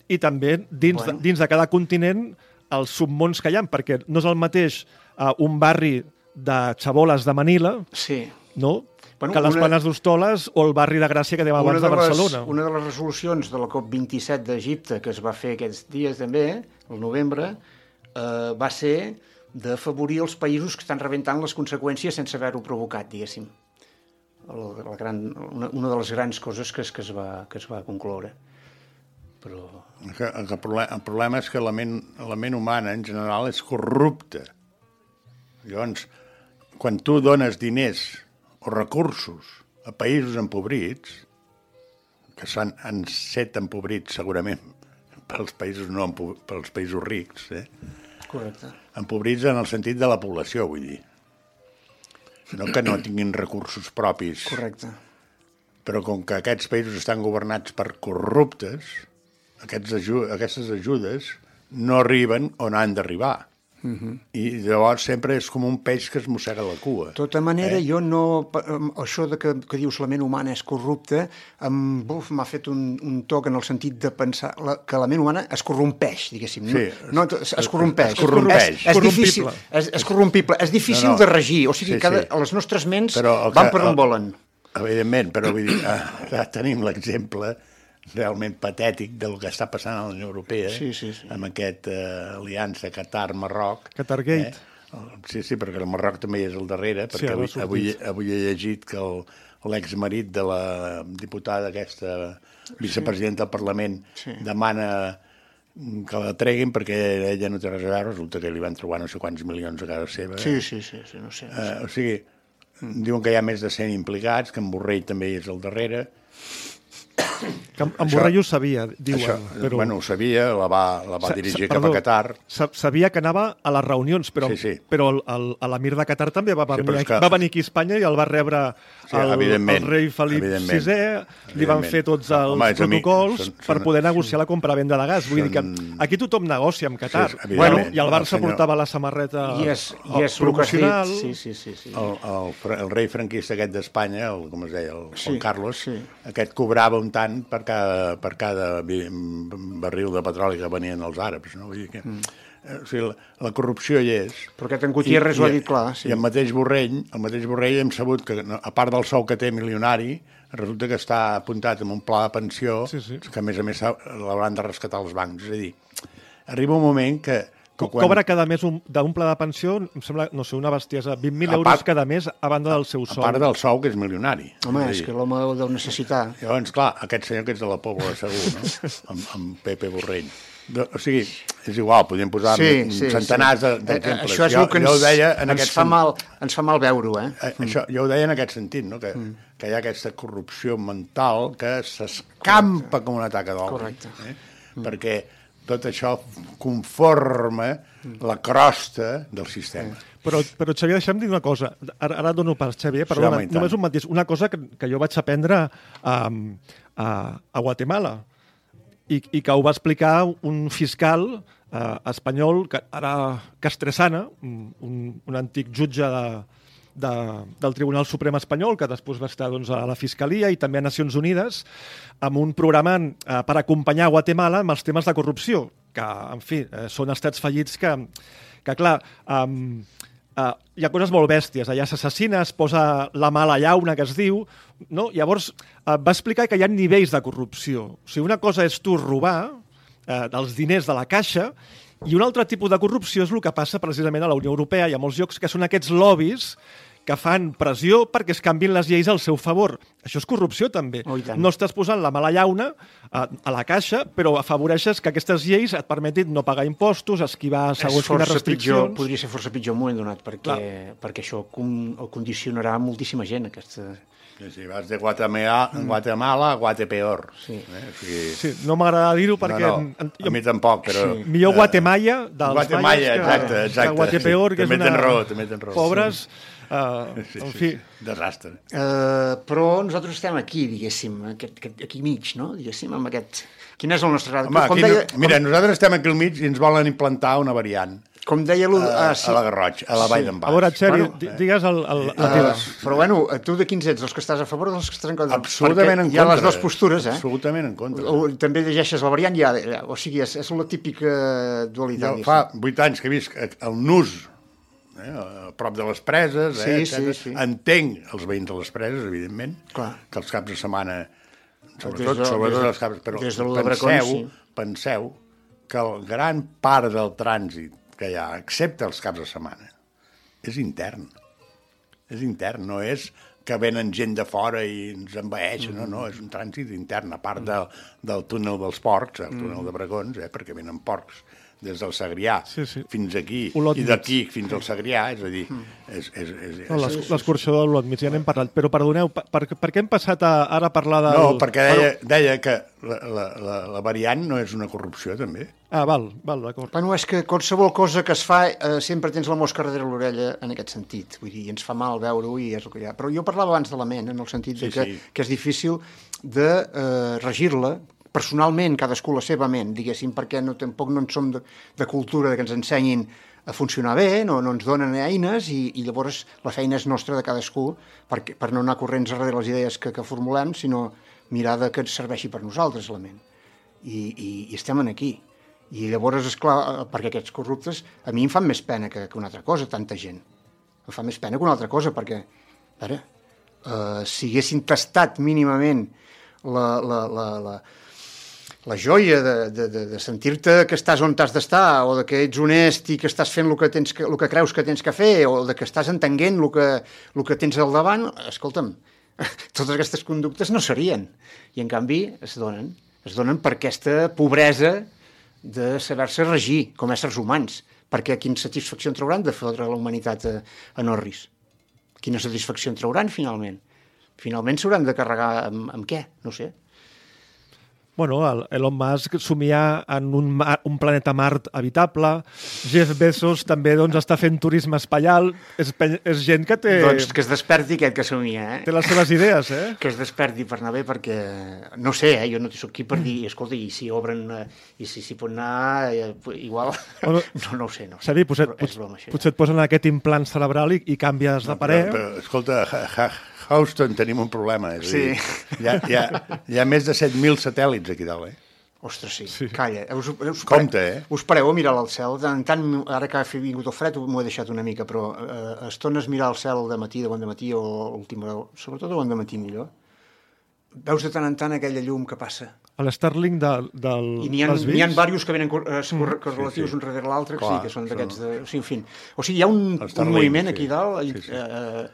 i també dins,
Bueno.
de, dins de cada continent els submons que hi ha, perquè no és el mateix uh, un barri de xaboles de Manila,
Sí.
no?
Bueno,
que les
una-
Planes d'Hostoles o el barri de Gràcia que dèiem abans de,
les,
Barcelona.
una de les resolucions de la COP27 d'Egipte, que es va fer aquests dies també, el novembre, eh, va ser d'afavorir els països que estan rebentant les conseqüències sense haver-ho provocat, diguéssim. El, la gran, una, una de les grans coses que es, que es, va, que es va concloure. Però...
Que, que el, problema, el problema és que la ment, la ment humana en general és corrupta. Llavors, quan tu dones diners o recursos a països empobrits, que s'han han set empobrits segurament pels països, no pels països rics, eh?
Correcte.
empobrits en el sentit de la població, vull dir. No que no tinguin recursos propis,
Correcte.
però com que aquests països estan governats per corruptes, aquests aju aquestes ajudes no arriben on han d'arribar. Uh -huh. I llavors sempre és com un peix que es mossega la cua.
De tota manera, eh? jo no... Això de que, que dius la ment humana és corrupta, m'ha fet un, un toc en el sentit de pensar la, que la ment humana es corrompeix, diguéssim.
Sí,
no, no, es, es corrompeix.
es corrompeix.
És, és difícil, és, és corrompible. És difícil
No, no.
de regir. O sigui,
Sí,
cada,
sí.
les nostres ments van per on
el-
volen.
Evidentment, però vull dir, ara tenim l'exemple realment patètic del que està passant a la Unió Europea
Sí, sí, sí.
amb aquest eh, aliança Qatar-Marroc.
Qatargate.
El- Sí, sí, perquè el Marroc també és al darrere,
Sí,
perquè
ha
avui, avui, avui he llegit que l'exmarit de la diputada aquesta, vicepresidenta del Parlament,
Sí.
demana que la treguin perquè ella no té res a veure, resulta que li van trobar no sé quants milions a casa seva.
Sí, sí, sí, sí, no sé. No sé.
Eh, o sigui, diuen que hi ha més de 100 implicats, que en Borrell també és al darrere.
Que en, en Borrell ho sabia, diuen.
Això,
però...
bueno, ho sabia, la va, la va
Sa-
dirigir
sa-
cap
perdó,
a Qatar.
sa- Sabia que anava a les reunions, però,
Sí, sí.
però el- el- a l'emir de Qatar també va venir,
és que-
va venir aquí a Espanya i el va rebre
Sí,
el, el rei Felip VI, li van fer tots els
Home,
protocols
són-
per
són-
poder negociar la compra-venda de gas. Vull dir que
són-
aquí tothom negocia amb Qatar.
Sí,
bueno, I el
El
Barça
senyor-
portava la samarreta
I és,
el
i és el
promocional.
Sí, sí, sí. sí.
El, el, fr- el rei franquista aquest d'Espanya, el, com es deia, el
Sí,
Juan Carlos,
sí.
aquest cobrava un tant per cada, per cada barril de petroli que venien els àrabs. No? Vull dir que, mm. o sigui, la, la corrupció hi és.
Però aquest en Gutiérrez ho ha dit clar, sí.
I el mateix Borrell, el mateix Borrell hem sabut que, a part del sou que té milionari, resulta que està apuntat en un pla de pensió
Sí, sí.
que, a més a més, l'hauran de rescatar els bancs. És a dir, arriba un moment que... que
Co Cobra cada mes un- d'un pla de pensió, em sembla, no sé, una bestiesa, 20.000
A
euros cada mes a banda del seu
A
sou.
part del sou, que és milionari.
Home,
a
és
dir,
que l'home ho deu necessitar.
Llavors, clar, aquest senyor que ets de la Pobla, segur, no? amb, amb Pepe Borrell. De, o sigui, és igual, podríem posar
Sí, sí,
centenars
sí.
de-
Eh,
d'exemples.
Això és
jo,
el que
jo ho
ens,
deia en
ens,
aquest
fa
sen-
mal, ens fa mal veure-ho, eh?
Eh, Això, jo ho deia en aquest sentit, no? que, que hi ha aquesta corrupció mental que s'escampa com una taca d'oli.
Correcte.
Eh? Perquè tot això conforma la crosta del sistema.
Però, però Xavier, deixa'm dir una cosa. Ara, ara dono pas, Xavier, perdona,
tant.
només un matís. Una cosa que, que jo vaig aprendre a, a, a Guatemala i, i que ho va explicar un fiscal eh, espanyol, que ara Castresana, un, un, un antic jutge de, de, del Tribunal Suprem espanyol, que després va estar doncs, a la Fiscalia i també a Nacions Unides, amb un programa eh, per acompanyar Guatemala amb els temes de corrupció, que, en fi, eh, són estats fallits que, que clar, um, uh, hi ha coses molt bèsties. Allà s'assassina, es posa la mala llauna, que es diu, no? Llavors, uh, va explicar que hi ha nivells de corrupció. O sigui, una cosa és tu robar eh, dels diners de la caixa i un altre tipus de corrupció és el que passa precisament a la Unió Europea i a molts llocs, que són aquests lobbies que fan pressió perquè es canvin les lleis al seu favor. Això és corrupció, també.
Oh,
no estàs posant la mala llauna a, a la caixa, però afavoreixes que aquestes lleis et permetin no pagar impostos, esquivar segons quines
força pitjor,
restriccions...
podria ser força pitjor en un moment donat, perquè, perquè això con, condicionarà moltíssima gent, aquesta...
Sí, sí, vas de Guatemala, Guatemala a Guatepeor.
Sí.
Eh? O sigui,
Sí, no m'agrada dir-ho perquè...
no, no, a mi tampoc, però...
Sí.
Millor Guatemala dels
Guatemala,
que,
exacte, exacte.
que Guatepeor, que
També
és una...
tens raó, també tens raó.
Pobres, uh,
Sí,
en
sí,
fi...
sí. Desastre.
Uh, però nosaltres estem aquí, diguéssim, aquest, aquest, aquí mig, no? Diguéssim, amb aquest... Quin és el nostre grau?
Home,
com,
aquí,
deia,
no, mira, nosaltres estem aquí al mig i ens volen implantar una variant
com, com deia... lo-
a,
Ah, sí.
a la Garroig, a la Vall d'en Bas.
A veure, Txeri,
Bueno,
digues el, el, el
Uh,
teva.
però bueno, tu de quins ets? Els que estàs a favor o dels que estàs en contra?
Absolutament en
Perquè hi ha
contra.
les dues postures, eh?
Absolutament en contra.
O, també llegeixes la variant, ja, ja, o sigui, és, és la típica dualitat.
Jo fa vuit anys que visc el Nus, eh, a prop de les preses,
Sí,
eh,
sí,
etcètera.
sí.
entenc els veïns de les preses, evidentment,
Clar.
que els caps de setmana,
Des
sobretot,
de-
sobretot
des de-
els caps, però
des de de
penseu,
sí.
penseu que el gran part del trànsit que hi ha, excepte els caps de setmana, és intern. És intern, no és que venen gent de fora i ens envaeixen, no, no, és un trànsit intern, a part del, del túnel dels porcs, el túnel de Bregons, eh, perquè venen porcs des del Segrià
Sí, sí.
fins aquí,
Olot
i d'aquí fins al Segrià, és a dir, és, és, és,
No,
és,
l'es- L'excursió de l'Olot mig, ja n'hem parlat. Però perdoneu, per, per, per què hem passat a, ara a parlar del...
No, perquè deia, deia que la, la, la, la variant no és una corrupció, també.
Ah, val, val, d'acord.
Bueno, és que qualsevol cosa que es fa eh, sempre tens la mosca darrere l'orella en aquest sentit. Vull dir, ens fa mal veure-ho i és el que hi ha. Però jo parlava abans de la ment, en el sentit
Sí,
de que,
sí.
que és difícil de eh, regir-la personalment, cadascú la seva ment, diguéssim, perquè no, tampoc no en som de, de cultura que ens ensenyin a funcionar bé, no, no ens donen eines i, i llavors la feina és nostra de cadascú perquè, per no anar corrents darrere les idees que, que formulem, sinó mirar que ens serveixi per nosaltres la ment. I, i, i estem en aquí. I llavors, és clar, perquè aquests corruptes a mi em fan més pena que, que una altra cosa, tanta gent. Em fa més pena que una altra cosa, perquè, a veure, eh, si haguessin tastat mínimament la, la, la, la, la joia de, de, de, de sentir-te que estàs on t'has d'estar, o de que ets honest i que estàs fent el que, tens que, el que creus que tens que fer, o de que estàs entenguent el que, el que tens al davant, escolta'm, totes aquestes conductes no serien. I en canvi es donen. Es donen per aquesta pobresa de saber-se regir com éssers humans, perquè quina satisfacció en trauran de fotre la humanitat a, a Norris? Quina satisfacció en trauran, finalment? Finalment s'hauran de carregar amb, amb què? No sé.
Bueno, el Elon Musk somia en un, mar, un planeta Mart habitable. Jeff Bezos també doncs, està fent turisme espaial. És, és gent que té,
Doncs que es desperti aquest que somia,
té
eh?
les seves idees, eh?
Que es desperti per anar bé, perquè no sé, eh? jo no soc aquí per dir, escolta, i si obren, i si s'hi pot anar, eh, igual...
Bueno,
no, no ho sé, no.
Xavi, potser,
és broma, això.
potser et posen aquest implant cerebral i, i canvies de parer.
Però, però, escolta, a Ha- Houston tenim un problema. És
Sí.
dir, hi, ha, hi, ha, hi ha més de 7.000 satèl·lits aquí dalt, eh?
Ostres, sí.
Sí.
Calla. Us, us
Compte, eh?
Us pareu a mirar al cel. Tant, tant, ara que ha vingut el fred, m'ho he deixat una mica, però eh, a estones mirar el cel de matí, de bon de matí, o última, sobretot de bon de matí millor, veus de tant en tant aquella llum que passa.
A l'Starlink de, del...
I n'hi ha, ha diversos que venen eh, cor- correlatius
sí, sí.
un darrere l'altre, que sí, que són
són-
d'aquests... De... O sigui, en fi. O sigui, hi ha un, un moviment
sí.
aquí dalt
Sí,
sí,
sí.
sí. Eh,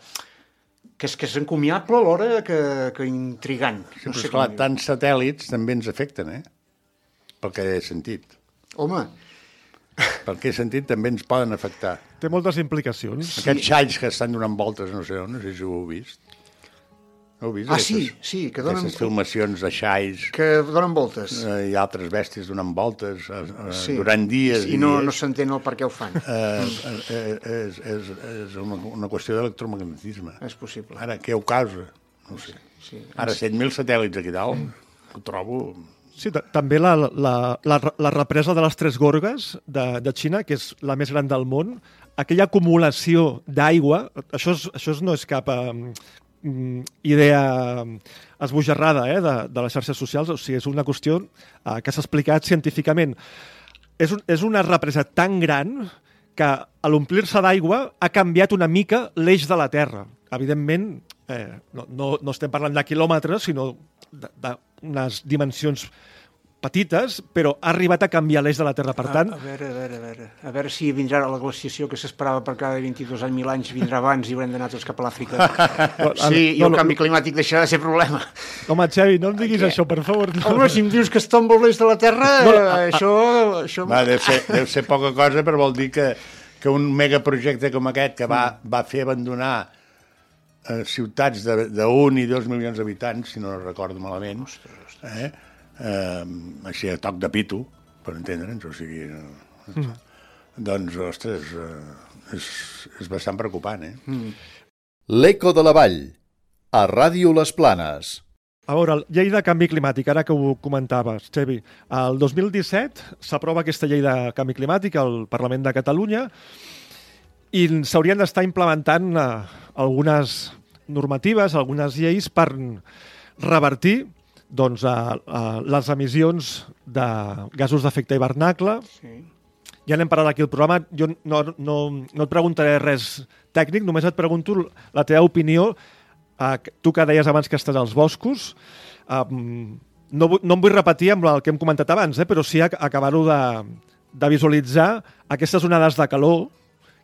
que és, que és encomiable alhora que, que intrigant.
Sí, però,
sé
esclar, tants satèl·lits també ens afecten, eh? Pel que he sentit.
Home,
Pel que he sentit també ens poden afectar.
Té moltes implicacions.
Aquests xalls que estan donant voltes, no sé on, no sé si ho heu vist. Ho heu vist?
Ah, sí, sí, que donen-
Aquestes filmacions de xalls
que donen voltes.
eh, i altres bèsties donant voltes eh, eh,
Sí.
durant dies
I no,
dies.
no s'entén el per què ho fan.
eh, eh, és, és, és una, una qüestió d'electromagnetisme.
És possible.
Ara, què ho causa? No ho sé.
Sí.
Ara, 7.000 satèl·lits aquí dalt, ho trobo...
Sí, ta- també la, la, la, la represa de les Tres Gorgues de, de Xina, que és la més gran del món, aquella acumulació d'aigua, això, és, això no és cap um, mm, idea esbojarrada eh, de, de les xarxes socials, o sigui, és una qüestió uh, que s'ha explicat científicament. És, un, és una represa tan gran que a l'omplir-se d'aigua ha canviat una mica l'eix de la Terra. Evidentment, eh, no, no, no estem parlant de quilòmetres, sinó d'unes dimensions petites, però ha arribat a canviar l'eix de la Terra. Per tant,
A, a veure, a veure, a veure. A veure si vindrà la glaciació que s'esperava per cada 22 anys, mil anys, vindrà abans i haurem d'anar tots cap a l'Àfrica. Sí, i
no,
el canvi climàtic deixarà de ser problema.
home, Xavi, no em diguis això, per favor. No.
Home, si em dius que es tomba l'eix de la Terra,
No,
no,
a- a-
això... això...
Va, deu, ser, deu ser poca cosa, però vol dir que, que un megaprojecte com aquest que va, va fer abandonar eh, ciutats d'un i dos milions d'habitants, si no recordo malament, eh? Eh, així a toc de pito, per entendre'ns, o sigui... Eh, Doncs, ostres, eh, és, és bastant preocupant, eh?
L'Eco de la Vall, a Ràdio Les Planes.
A veure, llei de canvi climàtic, ara que ho comentaves, Xavi. El 2017 s'aprova aquesta llei de canvi climàtic al Parlament de Catalunya i s'haurien d'estar implementant eh, algunes normatives, algunes lleis per revertir doncs, a, a les emissions de gasos d'efecte hivernacle.
Sí.
Ja n'hem parlat aquí al programa. Jo no, no, no et preguntaré res tècnic, només et pregunto la teva opinió. Uh, tu que deies abans que estàs als boscos, uh, no, no em vull repetir amb el que hem comentat abans, eh, però sí ac- acabar-ho de, de visualitzar aquestes onades de calor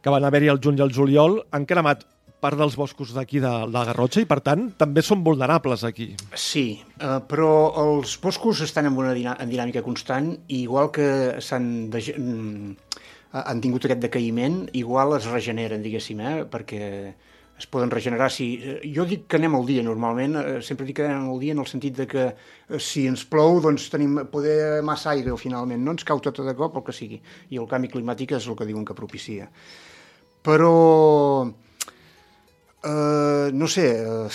que van haver-hi el juny i el juliol, han cremat part dels boscos d'aquí de, la Garrotxa i, per tant, també són vulnerables aquí.
Sí, eh, però els boscos estan en una en dinàmica constant i igual que s'han de, mm, han tingut aquest decaïment, igual es regeneren, diguéssim, eh, perquè es poden regenerar. Si, eh, jo dic que anem al dia normalment, eh, sempre dic que anem al dia en el sentit de que si ens plou doncs tenim poder massa aigua finalment, no ens cau tot de cop el que sigui. I el canvi climàtic és el que diuen que propicia. Però eh, no sé, eh,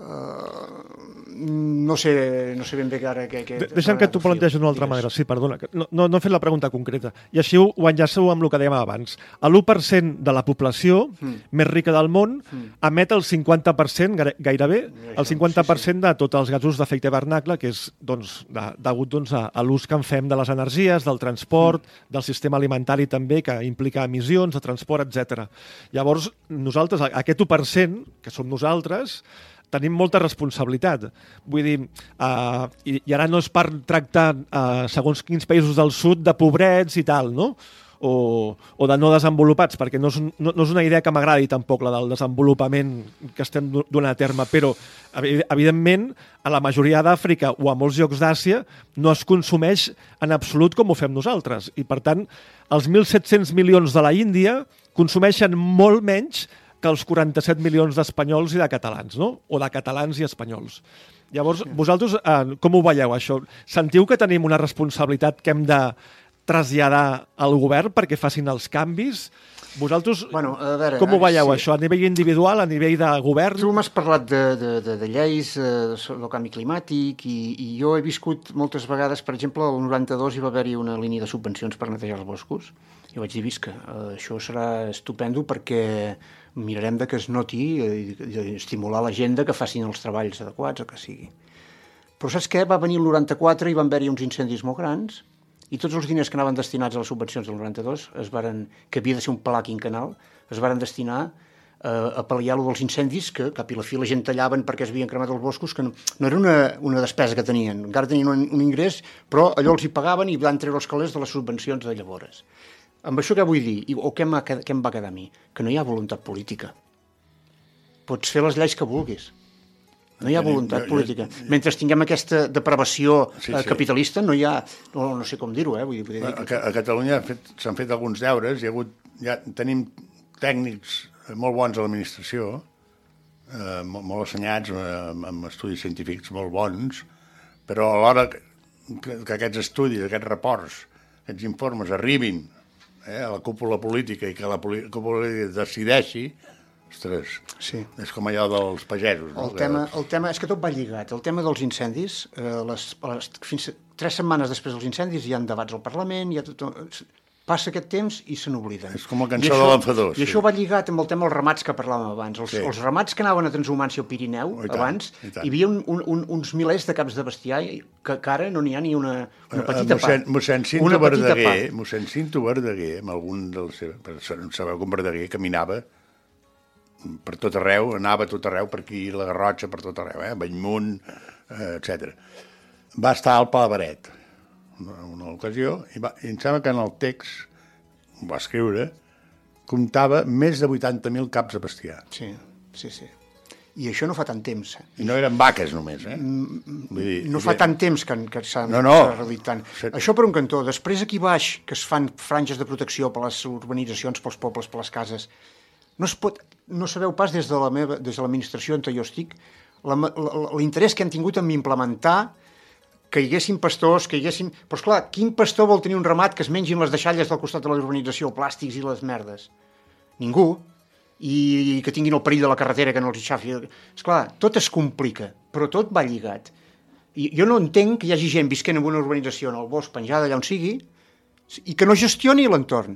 eh, no sé, no sé ben bé que ara... Que
De Deixa'm que t'ho plantegis d'una altra manera. Sí, perdona. No, no, no he fet la pregunta concreta. I així ho, ho enllaço amb el que dèiem abans. L'1% de la població
Mm.
més rica del món emet el 50%, gai- gairebé, el
Això,
50% de tots els gasos d'efecte hivernacle, que és doncs, de, degut doncs, a, a l'ús que en fem de les energies, del transport,
Mm.
del sistema alimentari també, que implica emissions de transport, etc. Llavors, nosaltres, aquest 1%, que som nosaltres, tenim molta responsabilitat. Vull dir, uh, i, i ara no és per tractar, uh, segons quins països del sud, de pobrets i tal, no? O, o de no desenvolupats, perquè no és, no, no és una idea que m'agradi tampoc, la del desenvolupament que estem donant a terme, però, evi- evidentment, a la majoria d'Àfrica o a molts llocs d'Àsia no es consumeix en absolut com ho fem nosaltres. I, per tant, els 1.700 milions de la Índia consumeixen molt menys que els 47 milions d'espanyols i de catalans, no? O de catalans i espanyols. Llavors, vosaltres eh, com ho veieu, això? Sentiu que tenim una responsabilitat que hem de traslladar al govern perquè facin els canvis? Vosaltres
Bueno, a veure,
com ho veieu,
sí.
això? A nivell individual, a nivell de govern?
Tu m'has parlat de, de, de, de lleis eh, el canvi climàtic i, i jo he viscut moltes vegades, per exemple, el 92 hi va haver-hi una línia de subvencions per netejar els boscos i vaig dir, visca, eh, això serà estupendo perquè mirarem de que es noti eh, i, estimular la gent que facin els treballs adequats o que sigui. Però saps què? Va venir el 94 i van haver-hi uns incendis molt grans i tots els diners que anaven destinats a les subvencions del 92, es varen, que havia de ser un pla quinquenal, es varen destinar eh, a pal·liar lo dels incendis que cap i la fi la gent tallaven perquè es havien cremat els boscos, que no, no era una, una despesa que tenien, encara tenien un, un ingrés, però allò els hi pagaven i van treure els calés de les subvencions de llavors. Amb això què vull dir? O què, què em va quedar a mi? Que no hi ha voluntat política. Pots fer les lleis que vulguis. No hi ha voluntat política. Mentre tinguem aquesta depravació
Sí,
eh,
sí.
capitalista, no hi ha... No, no sé com dir-ho, eh? Vull dir, vull dir
A, Ca- a Catalunya s'han fet alguns deures, hi ha hagut, ja tenim tècnics molt bons a l'administració, eh, molt, molt assenyats, eh, amb, amb estudis científics molt bons, però a l'hora que, que, que aquests estudis, aquests reports, aquests informes arribin eh, a la cúpula política i que la cúpula política decideixi, ostres,
Sí.
és com allò dels pagesos. No?
El tema, el tema és que tot va lligat. El tema dels incendis, eh, les, les, fins a, tres setmanes després dels incendis hi ha debats al Parlament, hi ha tot, passa aquest temps i se n'obliden.
És com la cançó
això-
de l'enfadós,
I
sí.
això va lligat amb el tema dels ramats que parlàvem abans. Els,
Sí.
els ramats que anaven a transhumància al Pirineu,
Oh, i tant,
abans,
i tant.
hi havia un, un, un, uns milers de caps de bestiar que, que ara no n'hi ha ni una, una petita
mossèn,
part.
mossèn Cinto
una
Verdaguer,
part.
mossèn Cinto Verdaguer, amb algun dels seus... Sabeu en Verdaguer caminava per tot arreu, anava tot arreu, per aquí, la Garrotxa, per tot arreu, eh? Bellmunt, eh, etc. Va estar al Palabaret, una, una ocasió, i, va, i em sembla que en el text, ho va escriure, comptava més de 80.000 caps de bestiar.
Sí, sí, sí. I això no fa tant temps. Eh?
I no eren vaques només, eh? Vull dir,
No fa tant temps que, que s'han
No, no.
reduït tant.
Se-
Això per un cantó. Després aquí baix, que es fan franges de protecció per les urbanitzacions, pels pobles, per les cases, no es pot, no sabeu pas des de la meva, des de l'administració on jo estic, l'interès que han tingut en implementar que hi haguessin pastors, que hi haguessin... Però esclar, quin pastor vol tenir un ramat que es mengin les deixalles del costat de la urbanització, plàstics i les merdes? Ningú. I que tinguin el perill de la carretera que no els hi xafi. Esclar, tot es complica, però tot va lligat. I jo no entenc que hi hagi gent visquent en una urbanització en el bosc, penjada allà on sigui, i que no gestioni l'entorn.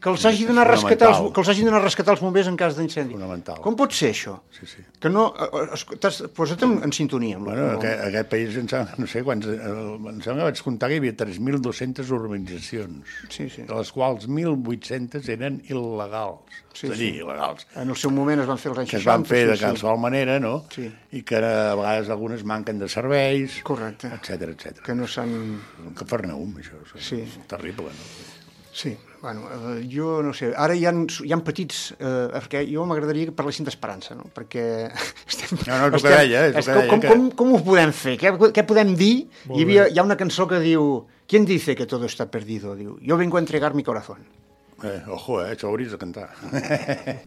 Que els hagi d'anar a rescatar els, que els hagin d'anar a rescatar els bombers en cas d'incendi. Com pot ser això?
Sí, sí.
Que no... eh, eh, t'has- Posa't en, en sintonia. Amb,
Bueno, aquest, aquest país, em sembla, no sé quants... Em sembla que vaig comptar que hi havia 3.200 urbanitzacions,
Sí, sí.
de les quals 1.800 eren il·legals.
Sí,
és a dir,
sí.
il·legals.
En el seu moment es van fer els anys
que es van
60,
fer de
sí, sí.
qualsevol manera, no?
Sí.
I que a vegades algunes manquen de serveis,
Correcte.
etc etc.
Que no s'han...
Un cafarnaum, això. És
Sí.
terrible, no?
Sí, bueno, eh, jo no sé, ara hi ha, hi ha petits, eh, perquè jo m'agradaria que parlessin d'esperança, no? Perquè estem...
No, no, és el que deia, és el que
com,
deia,
com,
que-
com, com ho podem fer? Què, què podem dir? Hi, havia, hi ha una cançó que diu ¿Quién dice que todo está perdido? Diu, yo vengo a entregar mi corazón.
Eh, ojo, eh, això ho hauries de cantar.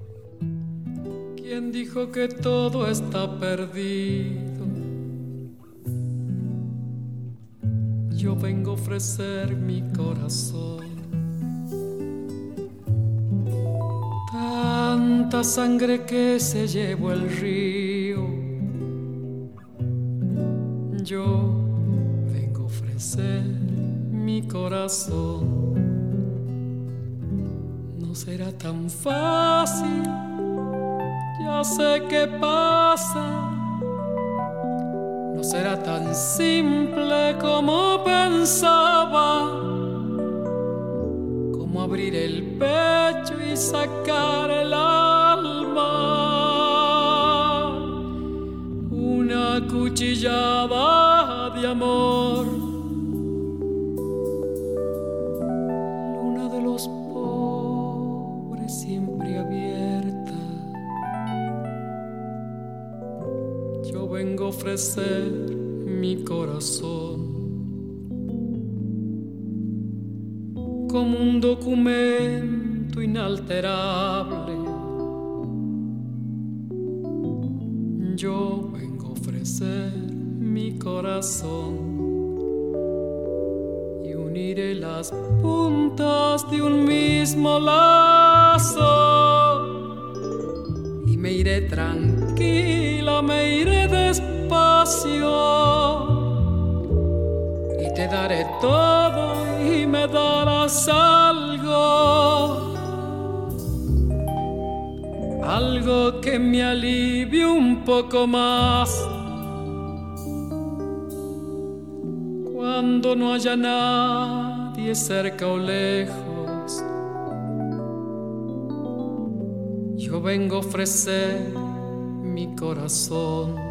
¿Quién dijo que todo está perdido? Yo vengo a ofrecer mi corazón. Tanta sangre que se llevó el río. Yo vengo a ofrecer mi corazón. No será tan fácil ya sé qué pasa. No será tan simple como pensaba. Como abrir el pecho y sacar el alma. Una cuchillada de amor. Luna de los pobres siempre abierta. Yo vengo a ofrecer mi corazón como un documento inalterable. Yo vengo a ofrecer mi corazón y uniré las puntas de un mismo lazo y me iré tranquila, me iré despacio y te daré todo y me algo. Algo que me alivie un poco más. Cuando no haya nadie cerca o lejos. Yo vengo a ofrecer mi corazón.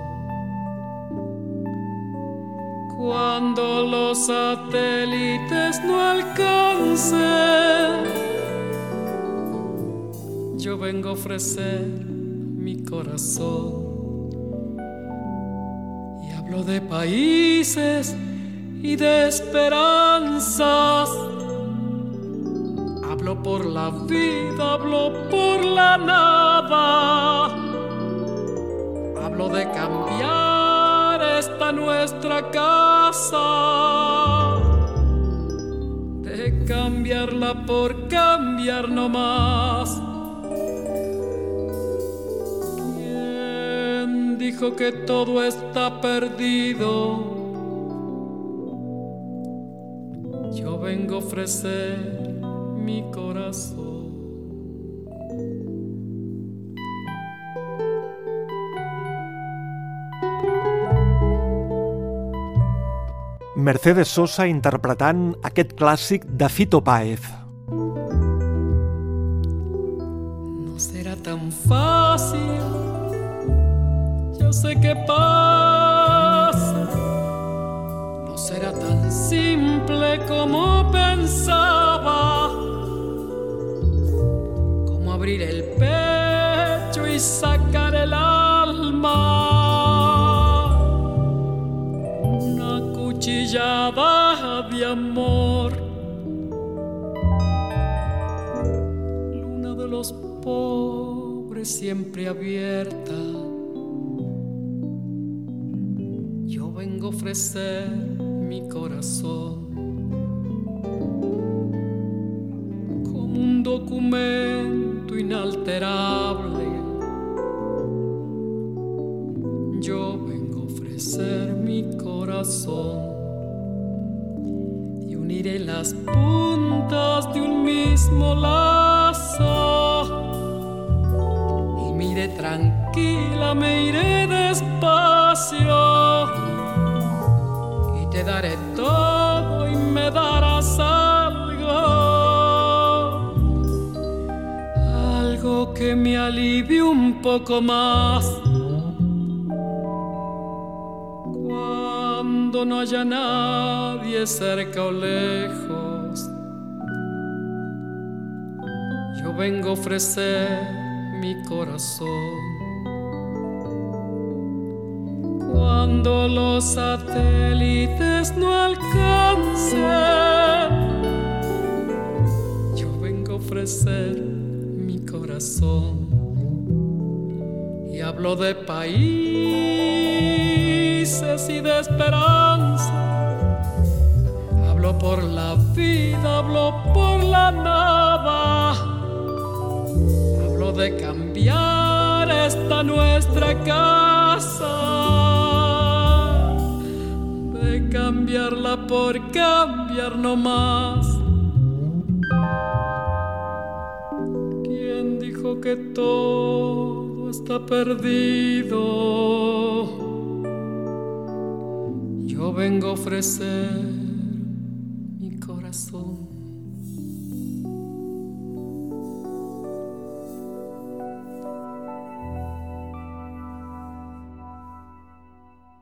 Cuando los satélites no alcancen, yo vengo a ofrecer mi corazón. Y hablo de países y de esperanzas. Hablo por la vida, hablo por la nada. Hablo de cambiar nuestra casa. De cambiarla por cambiar no más. ¿Quién dijo que todo está perdido? Yo vengo a ofrecer mi corazón.
Mercedes Sosa interpretant aquest clàssic de Fito Páez.
No será tan fácil, yo sé qué pasa. No será tan simple como pensaba. Como abrir el pecho y sacar el alma. Una cuchillada de amor. luna de los pobres siempre abierta. Yo vengo a ofrecer mi corazón como un documento inalterable. Yo vengo a ofrecer mi corazón Uniré las puntas de un mismo lazo. Y mire tranquila, me iré despacio. Y te daré todo y me darás algo. Algo que me alivie un poco más No haya nadie cerca o lejos, yo vengo a ofrecer mi corazón. Cuando los satélites no alcancen, yo vengo a ofrecer mi corazón. Y hablo de y de esperanza. Hablo por la vida, hablo por la nada. Hablo de cambiar esta nuestra casa. De cambiarla por cambiar no más. ¿Quién dijo que todo está perdido? Yo vengo a ofrecer mi corazón.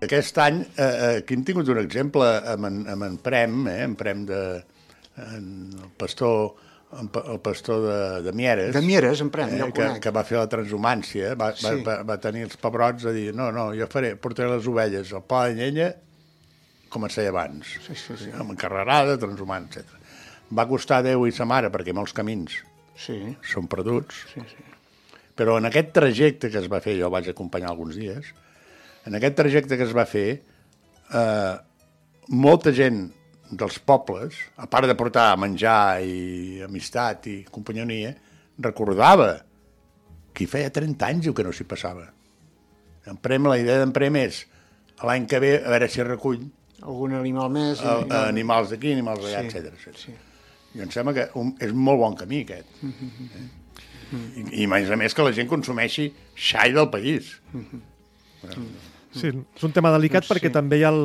Aquest any, eh, aquí hem tingut un exemple amb en, amb en Prem, eh, en Prem de... En el pastor, en pa- el pastor de, de Mieres.
De Mieres, en Prem, ja el
que,
conec.
que va fer la transhumància, va, va,
Sí.
va, va tenir els pebrots a dir no, no, jo faré, portaré les ovelles al pla de llenya com es feia abans,
Sí, sí, sí.
amb encarrerada, transhumant, etc. Va costar Déu i sa mare, perquè molts camins
Sí,
són perduts,
sí, sí.
però en aquest trajecte que es va fer, jo vaig acompanyar alguns dies, en aquest trajecte que es va fer, eh, molta gent dels pobles, a part de portar menjar i amistat i companyonia, recordava que hi feia 30 anys diu que no s'hi passava. En Prem, la idea d'en Prem és l'any que ve a veure si recull
Algun animal més...
eh,
i-
animals d'aquí, animals d'allà,
Sí,
etc. etc.
sí.
I em sembla que un, és un molt bon camí, aquest. Eh? I, I, a més a més, que la gent consumeixi xai del país.
Sí, és un tema delicat
Doncs
perquè
sí.
també hi ha, el,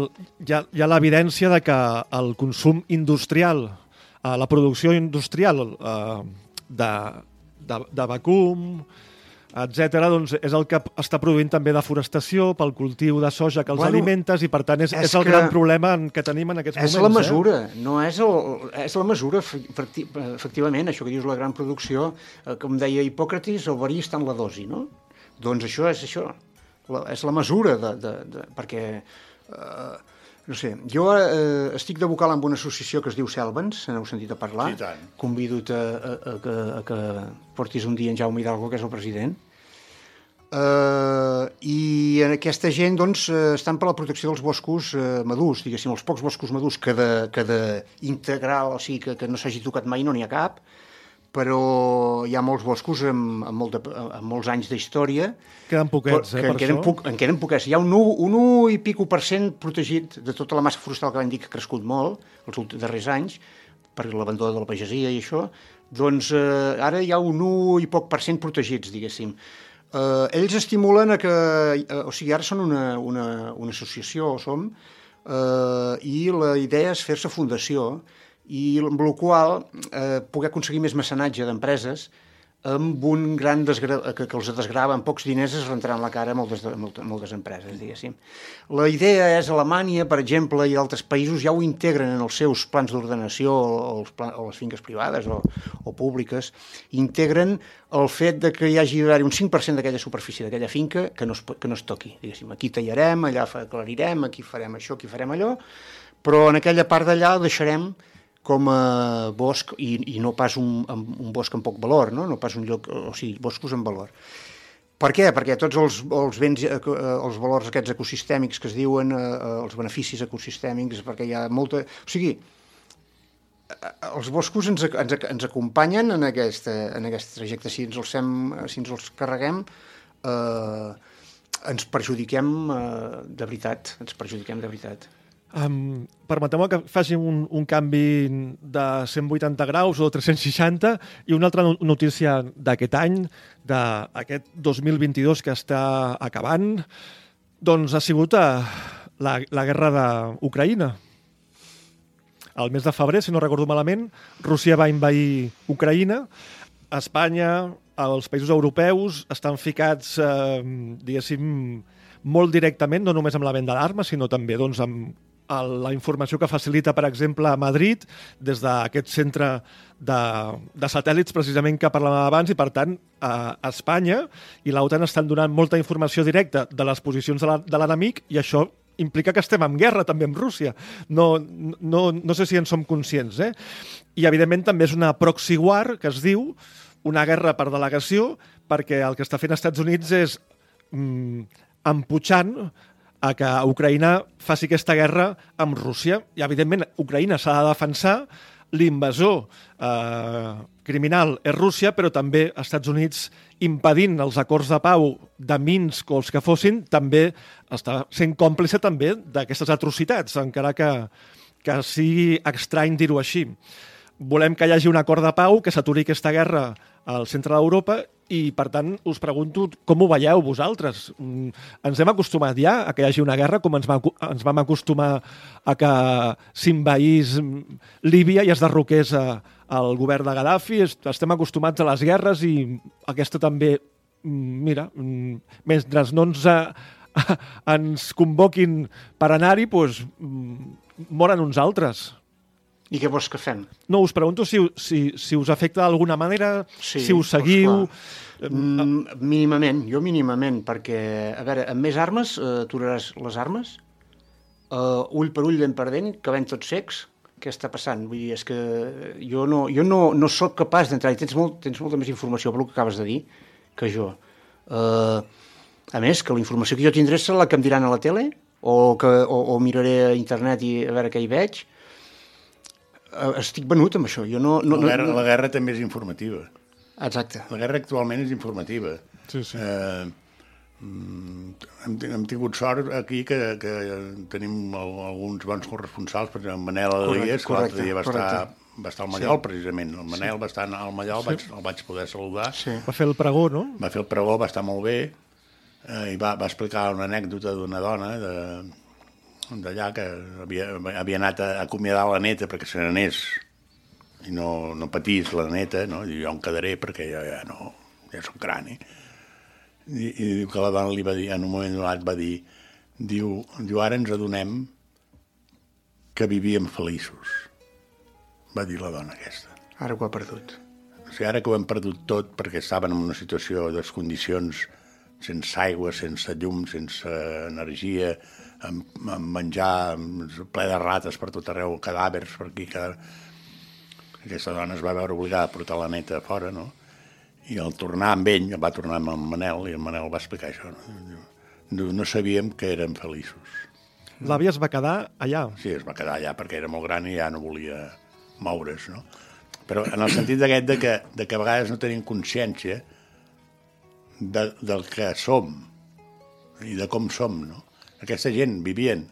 hi ha, hi ha l'evidència de que el consum industrial, eh, la producció industrial eh, de, de, de vacum, etc., doncs és el que està produint també deforestació pel cultiu de soja que els
Bueno,
alimentes i, per tant, és,
és
és el
que
gran problema en què tenim en aquests
És
moments.
la mesura, no és, el, és la mesura, fe- efecti- efectivament, això que dius, la gran producció, eh, com deia Hipòcrates, el verí està en la dosi, no? Doncs això és això, la, és la mesura, de, de, de, perquè, eh, no sé, jo eh, estic de vocal amb una associació que es diu Selvens, se n'heu sentit a parlar?
Sí, i tant.
Convido a, a, a, que, a que portis un dia en Jaume Hidalgo, que és el president, Uh, I en aquesta gent doncs, eh, estan per la protecció dels boscos uh, madurs, diguéssim, els pocs boscos madurs que de, que de integral, o sigui, que, que no s'hagi tocat mai, no n'hi ha cap, però hi ha molts boscos amb, amb, molt de, amb molts anys d'història
Queden poquets,
que
eh,
en
per
queden,
això.
poc, en queden poquets. Hi ha un 1, un 1 i pico per cent protegit de tota la massa forestal que vam dir que ha crescut molt els últims darrers anys, per l'abandó de la pagesia i això, doncs eh, ara hi ha un 1 i poc per cent protegits, diguéssim. Eh, ells estimulen a que... Eh, o sigui, ara són una, una, una associació, som, eh, i la idea és fer-se fundació i amb la qual eh, poder aconseguir més mecenatge d'empreses amb un gran desgra... que, que els desgrava amb pocs diners es rentaran la cara a moltes, de- moltes, moltes empreses, diguéssim. La idea és Alemanya, per exemple, i altres països ja ho integren en els seus plans d'ordenació o, plan, o les finques privades o, o públiques, integren el fet de que hi hagi d'haver un 5% d'aquella superfície d'aquella finca que no, es, que no es toqui. Diguéssim, aquí tallarem, allà aclarirem, aquí farem això, aquí farem allò, però en aquella part d'allà deixarem com a bosc i, i no pas un, un bosc amb poc valor, no? no pas un lloc, o sigui, boscos amb valor. Per què? Perquè tots els, els béns, eh, els valors aquests ecosistèmics que es diuen, eh, eh, els beneficis ecosistèmics, perquè hi ha molta... O sigui, eh, els boscos ens, ens, ens acompanyen en, aquesta, en aquest trajecte. Si ens els, fem, si ens els carreguem, eh, ens perjudiquem eh, de veritat, ens perjudiquem de veritat.
Um, Permeteu-me que faci un, un canvi de 180 graus o 360 i una altra no- notícia d'aquest any, d'aquest 2022 que està acabant, doncs ha sigut uh, la, la guerra d'Ucraïna. El mes de febrer, si no recordo malament, Rússia va invair Ucraïna, Espanya, els països europeus estan ficats, eh, diguéssim, molt directament, no només amb la venda d'armes, sinó també doncs, amb la informació que facilita, per exemple, a Madrid, des d'aquest centre de, de satèl·lits, precisament, que parlàvem abans, i, per tant, a Espanya i l'OTAN estan donant molta informació directa de les posicions de l'enemic, i això implica que estem en guerra també amb Rússia. No, no, no sé si en som conscients. Eh? I, evidentment, també és una proxy war, que es diu, una guerra per delegació, perquè el que està fent Estats Units és mm, emputxant a que Ucraïna faci aquesta guerra amb Rússia. I, evidentment, Ucraïna s'ha de defensar, l'invasor eh, criminal és Rússia, però també Estats Units impedint els acords de pau de Minsk o els que fossin, també està sent còmplice també d'aquestes atrocitats, encara que, que sigui estrany dir-ho així. Volem que hi hagi un acord de pau, que s'aturi aquesta guerra al centre d'Europa i, per tant, us pregunto com ho veieu vosaltres. Mm, Ens hem acostumat ja a que hi hagi una guerra, com ens, va, ens vam acostumar a que s'invaís mm, Líbia i es derroqués a, al govern de Gaddafi. Est- Estem acostumats a les guerres i aquesta també, mm, mira, mentre no ens, eh, ens convoquin per anar-hi, doncs, moren uns altres.
I què vols que fem?
No, us pregunto si, si, si us afecta d'alguna manera,
Sí,
si us seguiu...
esclar. Mm, mínimament, jo mínimament, perquè, a veure, amb més armes eh, aturaràs les armes, uh, ull per ull, dent per dent, que ven tots secs, què està passant? Vull dir, és que jo no, jo no, no sóc capaç d'entrar, i tens, molt, tens molta més informació per el que acabes de dir que jo. Uh, a més, que la informació que jo tindré serà la que em diran a la tele, o, que, o, o miraré a internet i a veure què hi veig, estic venut amb això. Jo no, no,
la, guerra,
no,
la guerra també és informativa.
Exacte.
La guerra actualment és informativa.
Sí, sí.
Eh, mm, hem, hem tingut sort aquí que, que tenim al- alguns bons corresponsals, per exemple, en Manel
Correcte,
Elias, que l'altre
correcte,
dia va estar, va estar al Mallol, sí. precisament. El Manel va estar al Mallol, vaig, el vaig poder saludar.
Sí.
Va fer el pregó, no?
Va fer el pregó, va estar molt bé, eh, i va, va explicar una anècdota d'una dona de d'allà que havia, havia anat a acomiadar la neta perquè se n'anés i no, no patís la neta, no? I jo em quedaré perquè ja, ja no, ja soc gran, eh? I, I diu que la dona li va dir, en un moment donat va dir, diu, diu ara ens adonem que vivíem feliços, va dir la dona aquesta.
Ara ho ha perdut.
O sigui, ara que ho hem perdut tot perquè estaven en una situació de condicions sense aigua, sense llum, sense energia, amb, amb menjar ple de rates per tot arreu, cadàvers per aquí. Cada... Aquesta dona es va veure obligada a portar la neta a fora, no? I al tornar amb ell, va tornar amb en Manel, i en Manel va explicar això. No, Diu, no sabíem que érem feliços.
L'àvia es va quedar allà.
Sí, es va quedar allà perquè era molt gran i ja no volia moure's, no? Però en el sentit d'aquest de que, de que a vegades no tenim consciència de, del que som i de com som, no? Aquesta gent vivien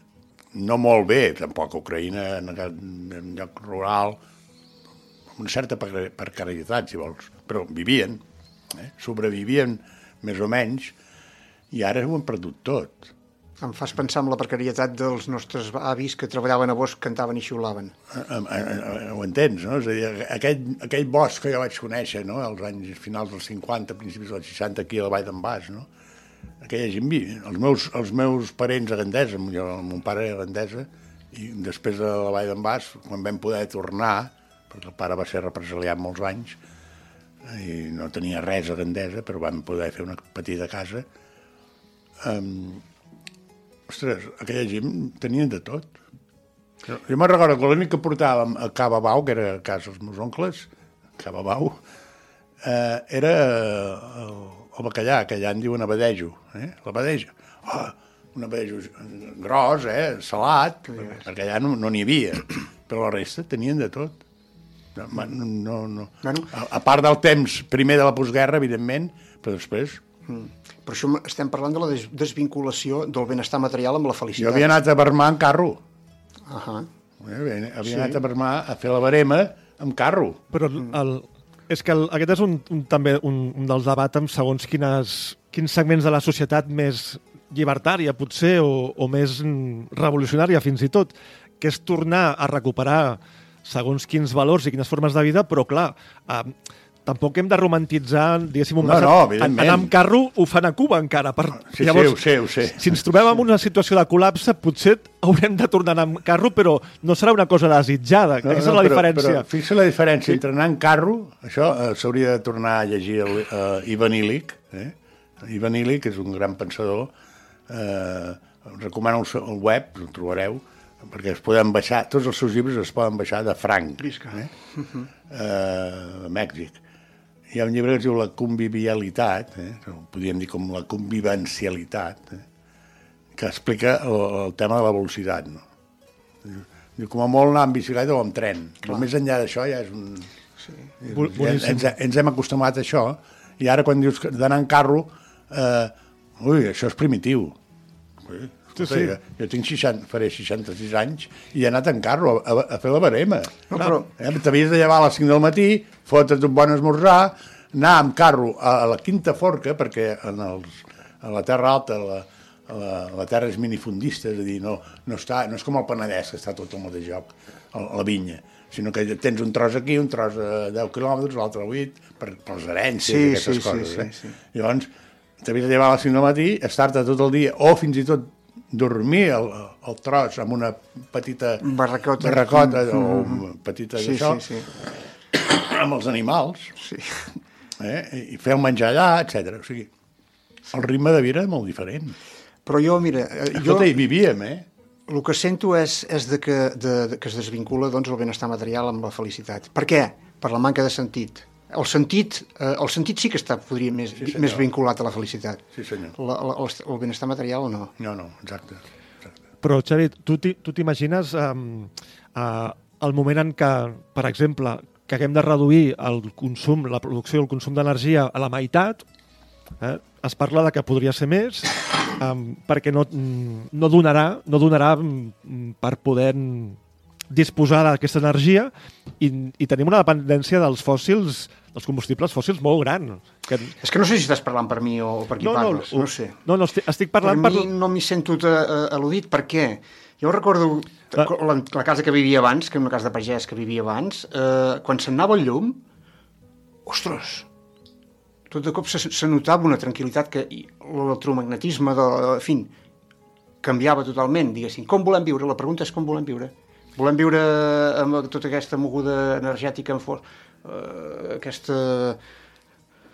no molt bé, tampoc a Ucraïna, en, aquest- en un lloc rural, amb una certa preca- precarietat, si vols, però vivien, eh? sobrevivien més o menys, i ara ho han perdut tot.
Em fas pensar en la precarietat dels nostres avis que treballaven a bosc, cantaven i xiulaven.
Eh, eh, eh, ho entens, no? És a dir, aquell, aquell bosc que jo vaig conèixer, no?, als anys finals dels 50, principis dels 60, aquí a la Vall d'en Bas, no? Aquella gent vivia. Els meus, els meus parents a Gandesa, jo, meu pare a Gandesa, i després de la Vall d'en Bas, quan vam poder tornar, perquè el pare va ser represaliat molts anys, i no tenia res a Gandesa, però vam poder fer una petita casa, um, ostres, aquella gent tenien de tot. Jo me'n recordo que l'únic que portàvem a Cava Bau, que era a casa dels meus oncles, Cava Bau, eh, era el, el bacallà, que allà en diuen abadejo, eh? l'abadejo. Oh, un abadejo gros, eh? salat, perquè allà no n'hi no havia, però la resta tenien de tot. No, no, no, no.
Bueno.
A, a part del temps, primer de la postguerra, evidentment, però després...
Per això estem parlant de la des desvinculació del benestar material amb la
Jo
felicitat.
havia anat a Bermar en carro,
Ahà.
Eh, havia havia
Sí.
anat a Bermà a fer la barema amb carro.
Però el, és que el, aquest és un, un, també un, un dels debats amb segons quines, quins segments de la societat més llibertària, potser, o, o més revolucionària, fins i tot, que és tornar a recuperar segons quins valors i quines formes de vida, però, clar, eh, tampoc hem de romantitzar, diguéssim, un
No, no.
Anar amb carro ho fan a Cuba, encara. Per...
Sí, sí, ho sé, ho sé.
Si ens trobem en una situació de col·lapse, potser haurem de tornar amb carro, però no serà una cosa desitjada. No, Aquesta és la
però,
diferència.
Però fixa la diferència entre anar en carro, això eh, s'hauria de tornar a llegir el, eh, Ivan Illich, eh? Ivan Illich és un gran pensador, eh, us recomano el, el web, ho trobareu, perquè es poden baixar, tots els seus llibres es poden baixar de franc,
Visca.
eh? eh, a Mèxic. Hi ha un llibre que es diu La convivialitat, eh? podríem dir com la convivencialitat, eh? que explica el, el tema de la velocitat. No? Diu, com a molt anar amb bicicleta o amb tren. Però més enllà d'això ja és un...
Bu-
Ja, ens, ens hem acostumat a això, i ara quan dius que d'anar en carro, eh, ui, això és primitiu. Ui,
Sí,
escolta,
sí.
Jo, jo tinc 60, faré 66 anys i he anat en carro a, a, a fer la barema.
No, però-
Eh, T'havies de llevar a les 5 del matí, fotre't un bon esmorzar, anar amb carro a, a la quinta forca, perquè en els, a la Terra Alta la, la, la terra és minifundista, és a dir, no, no, està, no és com el Penedès, que està tot al mateix lloc, a la vinya, sinó que tens un tros aquí, un tros a 10 quilòmetres, l'altre a 8, per, per les herències
Sí,
i aquestes
sí, sí,
coses.
sí,
eh?
sí.
Llavors, t'havies de llevar a les 5 del matí, estar-te tot el dia, o fins i tot dormir el, el tros amb una petita
Barracota.
barracota
Mm,
o
mm.
petita
Sí, sí, sí.
amb els animals,
sí.
eh? i fer el menjar allà, etc. O sigui, el ritme de vida és molt diferent.
Però jo, mira, eh, jo
Escolta, hi vivíem, eh?
el que sento és, és de que, de, de, que es desvincula doncs, el benestar material amb la felicitat. Per què? Per la manca de sentit. El sentit, eh, el sentit sí que està, podria, més,
Sí, senyor.
més vinculat a la felicitat.
Sí, senyor.
La, la, el, el benestar material no.
No, no, exacte. exacte.
Però, Xavi, tu t'i- tu t'imagines um, uh, el moment en què, per exemple, que haguem de reduir el consum, la producció i el consum d'energia a la meitat, eh? es parla de que podria ser més, um, perquè no, mm, no donarà, no donarà mm, per poder disposar d'aquesta energia i, i tenim una dependència dels fòssils, dels combustibles fòssils molt gran. Que,
És que no sé si estàs parlant per mi o per qui
no, no,
parles, no, sé.
No, no, estic, estic parlant
per
per...
mi no m'hi sento uh, al·ludit, per què? Jo recordo
Ah.
la, la casa que vivia abans, que era una casa de pagès que vivia abans, eh, quan se'n anava el llum, ostres, tot de cop se, se notava una tranquil·litat que l'electromagnetisme, de, en fi, canviava totalment, diguéssim. Com volem viure? La pregunta és com volem viure. Volem viure amb tota aquesta moguda energètica, amb for... eh, aquesta...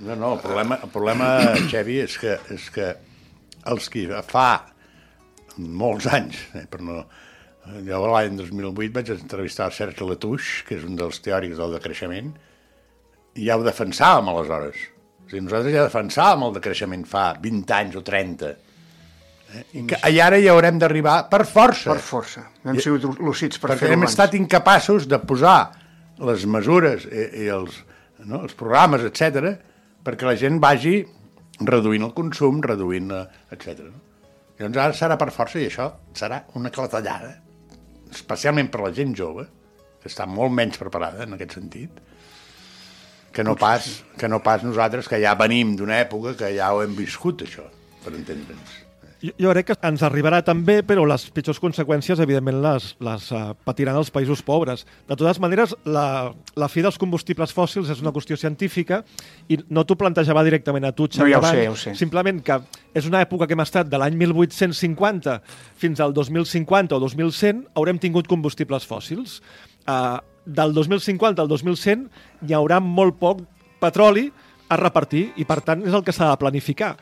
No, no, el problema, el problema Xevi, és que, és que els que fa molts anys, eh, per no... Jo l'any 2008 vaig entrevistar el Serge Latouche, que és un dels teòrics del decreixement, i ja ho defensàvem aleshores. O sigui, nosaltres ja defensàvem el decreixement fa 20 anys o 30. Eh? I, que, I ara hi haurem d'arribar per força.
Per força. Hem sigut lúcids per fer-ho
hem
abans.
estat incapaços de posar les mesures i, i els, no, els programes, etc perquè la gent vagi reduint el consum, reduint, eh, etc. No? Llavors ara serà per força i això serà una clatellada, especialment per la gent jove, que està molt menys preparada en aquest sentit, que no pas, que no pas nosaltres, que ja venim d'una època que ja ho hem viscut, això, per entendre'ns.
Jo, jo crec que ens arribarà també, però les pitjors conseqüències, evidentment, les, les uh, patiran els països pobres. De totes maneres, la, la fi dels combustibles fòssils és una qüestió científica i no t'ho plantejava directament a tu,
No,
Xavi,
ja sé, ja ho sé.
Simplement que és una època que hem estat de l'any 1850 fins al 2050 o 2100, haurem tingut combustibles fòssils. Uh, del 2050 al 2100 hi haurà molt poc petroli a repartir i, per tant, és el que s'ha de planificar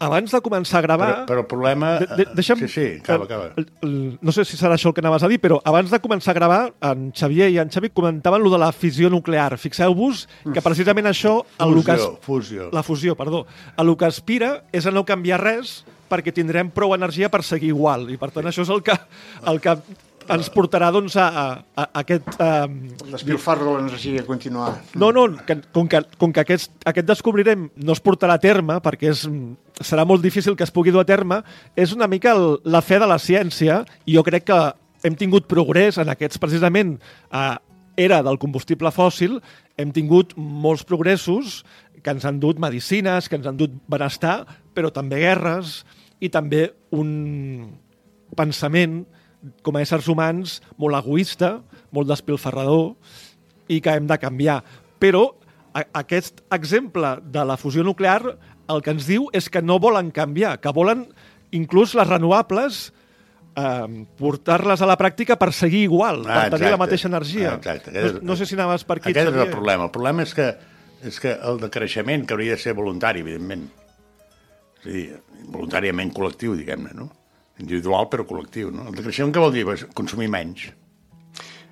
abans de començar a gravar...
Però, però el problema...
De, de, deixa'm,
Sí, sí, acaba, acaba.
No sé si serà això el que anaves a dir, però abans de començar a gravar, en Xavier i en Xavi comentaven lo de la fissió nuclear. Fixeu-vos que precisament això... El que es-
Fusió, fusió.
La fusió, perdó. El que aspira és a no canviar res perquè tindrem prou energia per seguir igual. I per tant això és el que, el que ens portarà doncs, a, a, a aquest... Um,
Despilfarro de l'energia continuar.
no, no, que, com que, com que aquest, aquest descobrirem no es portarà a terme, perquè és, serà molt difícil que es pugui dur a terme, és una mica el, la fe de la ciència, i jo crec que hem tingut progrés en aquests, precisament, eh, era del combustible fòssil, hem tingut molts progressos que ens han dut medicines, que ens han dut benestar, però també guerres i també un pensament com a éssers humans molt egoista, molt despilferrador i que hem de canviar. Però aquest exemple de la fusió nuclear el que ens diu és que no volen canviar, que volen inclús les renovables eh, portar-les a la pràctica per seguir igual,
Ah,
per tenir la mateixa energia.
Ah, exacte.
No,
Aquest és-
no sé si anaves per aquí.
Aquest és el problema. El problema és que, és que el decreixement, que hauria de ser voluntari, evidentment, és a dir, voluntàriament col·lectiu, diguem-ne, no? Individual, però col·lectiu, no? El decreixement què vol dir? Pues, consumir menys.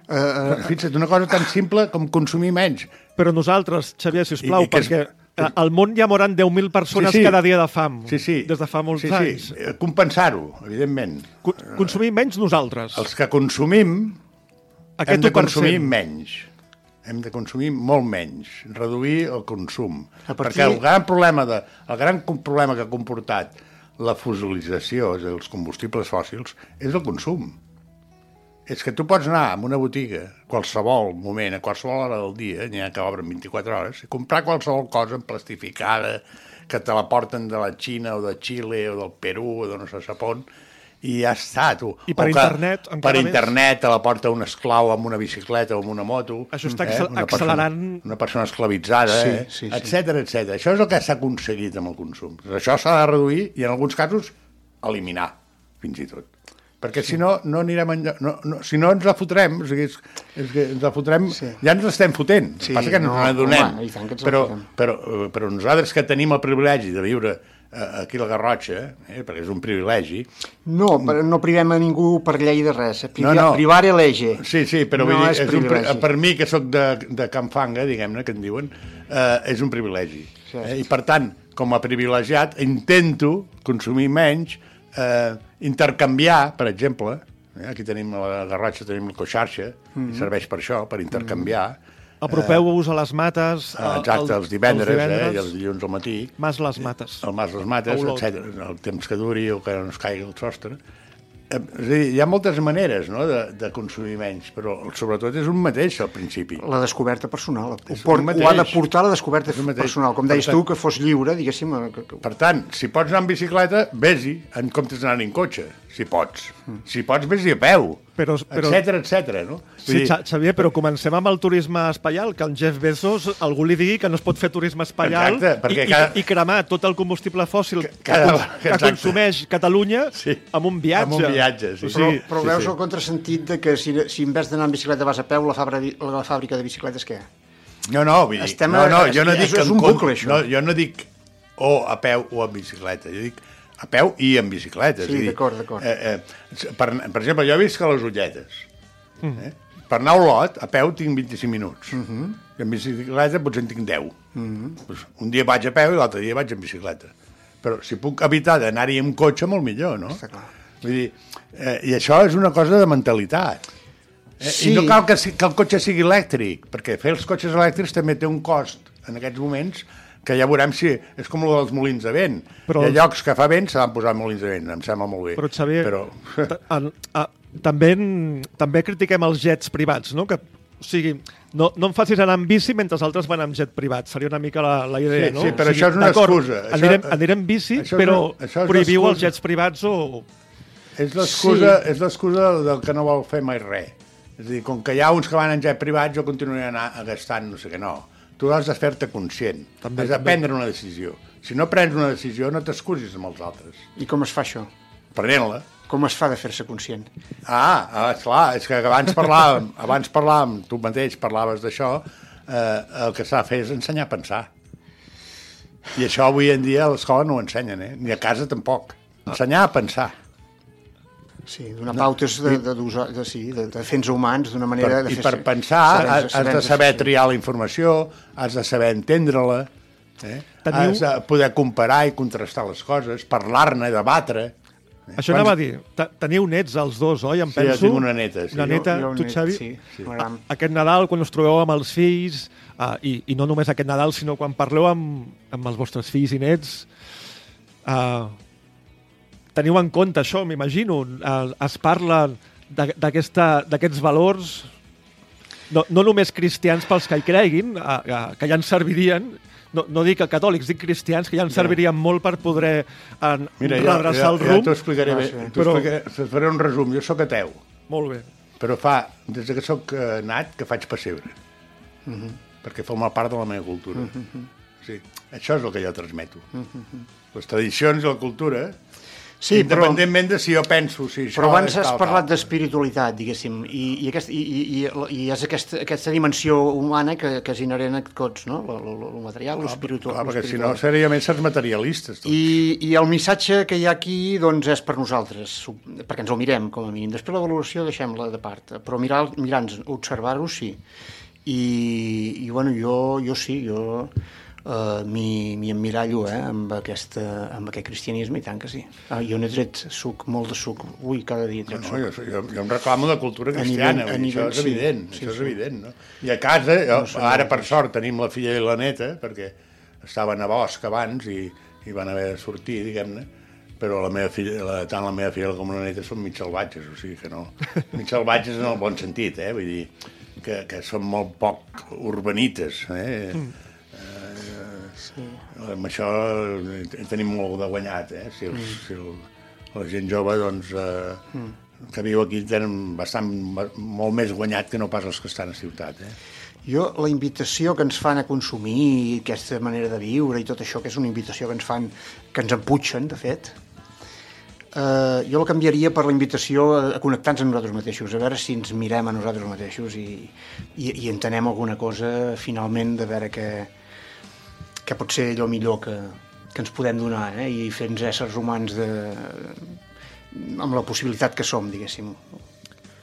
Eh, eh,
Fixa't, una cosa tan simple com consumir menys.
Però nosaltres, Xavier, si us plau,
I- i que és-
perquè eh, al món ja moran 10.000 persones
Sí, sí.
cada dia de fam,
Sí, sí.
des de fa molts
sí,
anys.
Sí. Eh, Compensar-ho, evidentment.
Co- Consumir menys nosaltres.
Els que consumim
Aquest
hem de
1%.
consumir menys. Hem de consumir molt menys, reduir el consum.
A partir-
Perquè el gran problema, de, el gran com- problema que ha comportat la fosilització, és a dir, els combustibles fòssils, és el consum. És que tu pots anar a una botiga, qualsevol moment, a qualsevol hora del dia, n'hi ha que obren 24 hores, i comprar qualsevol cosa en plastificada, que te la porten de la Xina o de Xile o del Perú o de no sé sap on, i ja està, tu.
I per
O que
internet,
Per
encara més.
internet te la porta un esclau amb una bicicleta o amb una moto.
Això està accel-
Una
accelerant-
Persona, una persona esclavitzada,
Sí,
eh?
sí, sí.
etcètera, etcètera. Això és el que s'ha aconseguit amb el consum. Això s'ha de reduir i en alguns casos eliminar, fins i tot. Perquè si no, no anirem enlloc. No, no, si no ens la fotrem, o sigui, és, és que ens la fotrem,
Sí.
ja ens l'estem fotent.
Sí,
Passa que no, ens n'adonem.
home, i tant que ens la
però, però, eh, però nosaltres que tenim el privilegi de viure eh, aquí a la Garrotxa, eh, perquè és un privilegi,
no, però no privem a ningú per llei de res. Privi,
No, no.
Privare lege.
Sí, sí, però
no
vull dir,
és
és un, per mi, que sóc de, de Can Fanga, diguem-ne, que en diuen, eh, és un privilegi.
Sí.
Eh, I, per tant, com a privilegiat, intento consumir menys, eh, intercanviar, per exemple, eh, aquí tenim a la Garrotxa, tenim la coixarxa, mm
Mhm.
-hmm. serveix per això, per intercanviar,
Apropeu-vos a les mates.
eh,
a-
exacte, els divendres,
els
eh, i els dilluns al matí,
Mas les mates.
el mas les mates, etc. El temps que duri o que no es caigui el sostre. Eh, És dir, hi ha moltes maneres no, de, de consumir menys, però sobretot és un mateix al principi.
La descoberta personal. Ho, port, ho ha de portar la descoberta personal. Com deies
tant-
tu, que fos lliure, diguéssim. eh, Que, que...
Per tant, si pots anar en bicicleta, vés-hi, en comptes d'anar en cotxe, si pots. Si pots, vés-hi a peu,
Però- però-
etcètera, etcètera, no?
Sí, Xa- Xavier, però comencem amb el turisme espaial, que el Jeff Bezos, algú li digui que no es pot fer turisme espaial
Exacte,
i,
cada-
i, i cremar tot el combustible fòssil que,
cada-
cons- que
exacte.
consumeix Catalunya
Sí.
amb un viatge.
Amb un viatge, sí.
O
Però, però
sí,
veus
sí.
el contrasentit de que si, si en vez d'anar en bicicleta vas a peu, la, fabra, la fàbrica de bicicletes què?
No, no, vull dir,
Estem
no,
a-
no, jo no
és-
dic...
és
en
un bucle, això.
No, jo no dic o a peu o en bicicleta, jo dic a peu i en bicicleta.
Sí, d'acord, d'acord.
Eh, eh, per, per exemple, jo visc a les Ulletes.
Mm.
Eh? Per anar a Olot, a peu tinc 25 minuts.
Mm-hmm.
I en bicicleta potser en tinc 10. pues, un dia vaig a peu i l'altre dia vaig en bicicleta. Però si puc evitar d'anar-hi amb cotxe, molt millor, no?
Està clar.
Vull dir, eh, i això és una cosa de mentalitat. Eh,
Sí.
I no cal que, que el cotxe sigui elèctric, perquè fer els cotxes elèctrics també té un cost en aquests moments que ja veurem si és com el dels molins de vent.
Però-
Hi ha llocs que fa vent, s'han posat molins de vent, em sembla molt bé.
Però, Xavier,
Però,
ta- en- a- també, també critiquem els jets privats, no? Que, o sigui, no, no em facis anar amb bici mentre altres van amb jet privat. Seria una mica la, la idea,
Sí,
no?
sí, però
O sigui,
això és una excusa. Això-
Anirem, anirem bici,
això és
però
una- això és
prohibiu els jets privats o...
és l'excusa és l'excusa del que no vol fer mai res. És a dir, com que hi ha uns que van en jet privat, jo continuaré anar gastant no sé què, no. Tu has de fer-te conscient,
També,
has de
també.
prendre una decisió. Si no prens una decisió, no t'excusis amb els altres.
I com es fa això?
Prenent-la.
Com es fa de fer-se conscient?
Ah, ah, esclar, és que abans parlàvem, abans parlàvem, tu mateix parlaves d'això, eh, el que s'ha de fer és ensenyar a pensar. I això avui en dia a l'escola no ho ensenyen, eh? ni a casa tampoc. Ensenyar a pensar.
Sí, donar pautes de, de, de, de, sí, de, de defensa humans d'una manera...
Per,
de
I
fer
per pensar has, has de saber
sí.
triar la informació, has de saber entendre-la, eh?
Teniu-
has de poder comparar i contrastar les coses, parlar-ne, debatre.
Això
Quants-
anava a dir. Te- Teniu nets els dos, oi? Em
Sí, jo
penso.
tinc una neta, sí.
Una
Jo-
neta,
Jo- jo
tu,
net,
Xavi?
Sí, sí.
Aquest Nadal, quan us trobeu amb els fills, uh, i, i no només aquest Nadal, sinó quan parleu amb, amb els vostres fills i nets, uh, teniu en compte això, m'imagino. Uh, es parla d'aquests valors, no, no només cristians pels que hi creguin, que ja ens servirien, no, no dic que catòlics, dic cristians, que ja ens servirien molt per poder en,
Mira,
redreçar
jo,
el
jo
rumb.
t'ho explicaré bé.
Ah, sí.
T'ho
Però-
explicaré, et faré un resum. Jo sóc ateu,
Molt bé.
però fa, des que sóc eh, nat, que faig pessebre.
Mhm.
Perquè forma part de la meva cultura. sí, això és el que jo transmeto.
Mhm.
Les tradicions i la cultura,
Sí, però,
independentment de si jo penso si això
però abans has
tal,
parlat d'espiritualitat, diguéssim, i, i, aquest, i, i, i, és aquesta, aquesta dimensió humana que, que és inherent a tots, no? El material, l'espiritual.
Clar, perquè si no, seriament seràs materialistes. Tu.
I, I el missatge que hi ha aquí doncs, és per nosaltres, perquè ens el mirem, com a mínim. Després la valoració deixem-la de part, però mirar, mirar-nos, observar-ho, sí. I, i bueno, jo, jo sí, jo uh, m'hi emmirallo eh, amb, aquesta, amb aquest cristianisme, i tant que sí. Uh, jo n'he tret suc, molt de suc, ui, cada dia
No,
tret
no,
suc.
jo, jo, jo em reclamo de cultura
A
cristiana,
nivell- a nivell-
això és
sí,
evident,
sí,
això és
sí.
evident, no? I a casa, jo,
són
ara
moltes.
per sort tenim la filla i la neta, perquè estaven a bosc abans i, i van haver de sortir, diguem-ne, però la meva filla, la, tant la meva filla com la neta són mig salvatges, o sigui que no... mig salvatges en el bon sentit, eh? Vull dir, que, que són molt poc urbanites, eh?
Sí.
Amb això eh, tenim molt de guanyat, eh? Si, els, si el, la gent jove, doncs, eh, que viu aquí tenen bastant, molt més guanyat que no pas els que estan a ciutat, eh?
Jo, la invitació que ens fan a consumir, aquesta manera de viure i tot això, que és una invitació que ens fan, que ens emputxen, de fet, eh, jo la canviaria per la invitació a, a connectar-nos amb nosaltres mateixos, a veure si ens mirem a nosaltres mateixos i, i, i entenem alguna cosa, finalment, de veure què, què pot ser allò millor que, que ens podem donar, eh? i fer-nos éssers humans de, amb la possibilitat que som, diguéssim.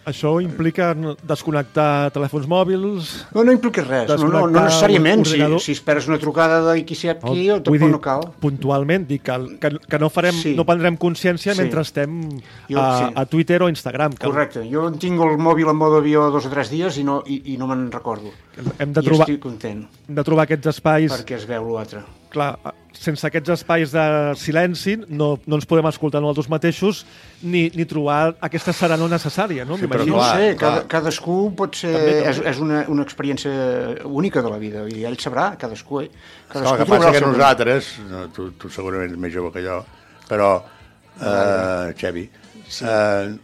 Això implica desconnectar telèfons mòbils...
No, no implica res, no, no, no necessàriament. Si, si esperes una trucada de qui sap qui, o
vull
tampoc
dir,
no cal.
puntualment, dic que, que, que no, farem,
Sí.
no prendrem consciència
Sí.
mentre estem
Jo-
a,
sí.
a Twitter o Instagram. Que
Correcte. Jo en tinc el mòbil en mode avió dos o tres dies i no, i, i no me'n recordo.
Hem de
I
trobar,
estic content,
hem de trobar aquests espais...
perquè es veu l'altre.
Clar, sense aquests espais de silenci no, no ens podem escoltar nosaltres mateixos ni, ni trobar aquesta serenor necessària, no?
Sí, però.
No sé,
clar.
cada, cadascú pot ser...
També, també.
És, és una, una experiència única de la vida, i ell sabrà, cadascú. Eh?
Clar, el que passa que nosaltres, no, tu, tu segurament ets més jove que jo, però, eh, Xevi, eh,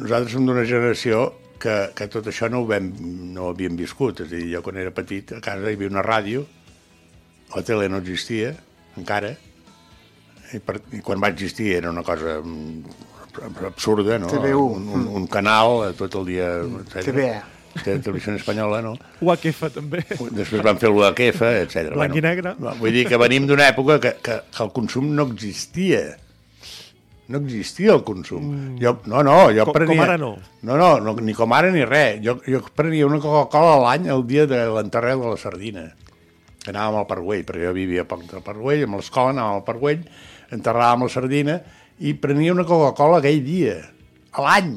nosaltres som d'una generació que, que tot això no ho, vam, no ho havíem viscut. És a dir, jo quan era petit a casa hi havia una ràdio, la tele no existia, encara, i, per, i quan va existir era una cosa mm, absurda, no?
TV1.
Un, un, un canal eh, tot el dia... etcètera.
TVE.
Te- Televisió espanyola, no?
UHF també.
Després van fer l'UHF, etc.
Blanc i negre.
Vull dir que venim d'una època que, que, que el consum no existia. No existia el consum. Mm. Jo, no, no, jo
Com- com
prenia...
ara no.
No, no, no, ni com ara ni res. Jo, jo prenia una Coca-Cola a l'any el dia de l'enterrel de la sardina. Que anàvem al Parguell, perquè jo vivia a poc del Parguell, amb l'escola anàvem al Parguell, enterràvem la sardina i prenia una Coca-Cola aquell dia, a l'any.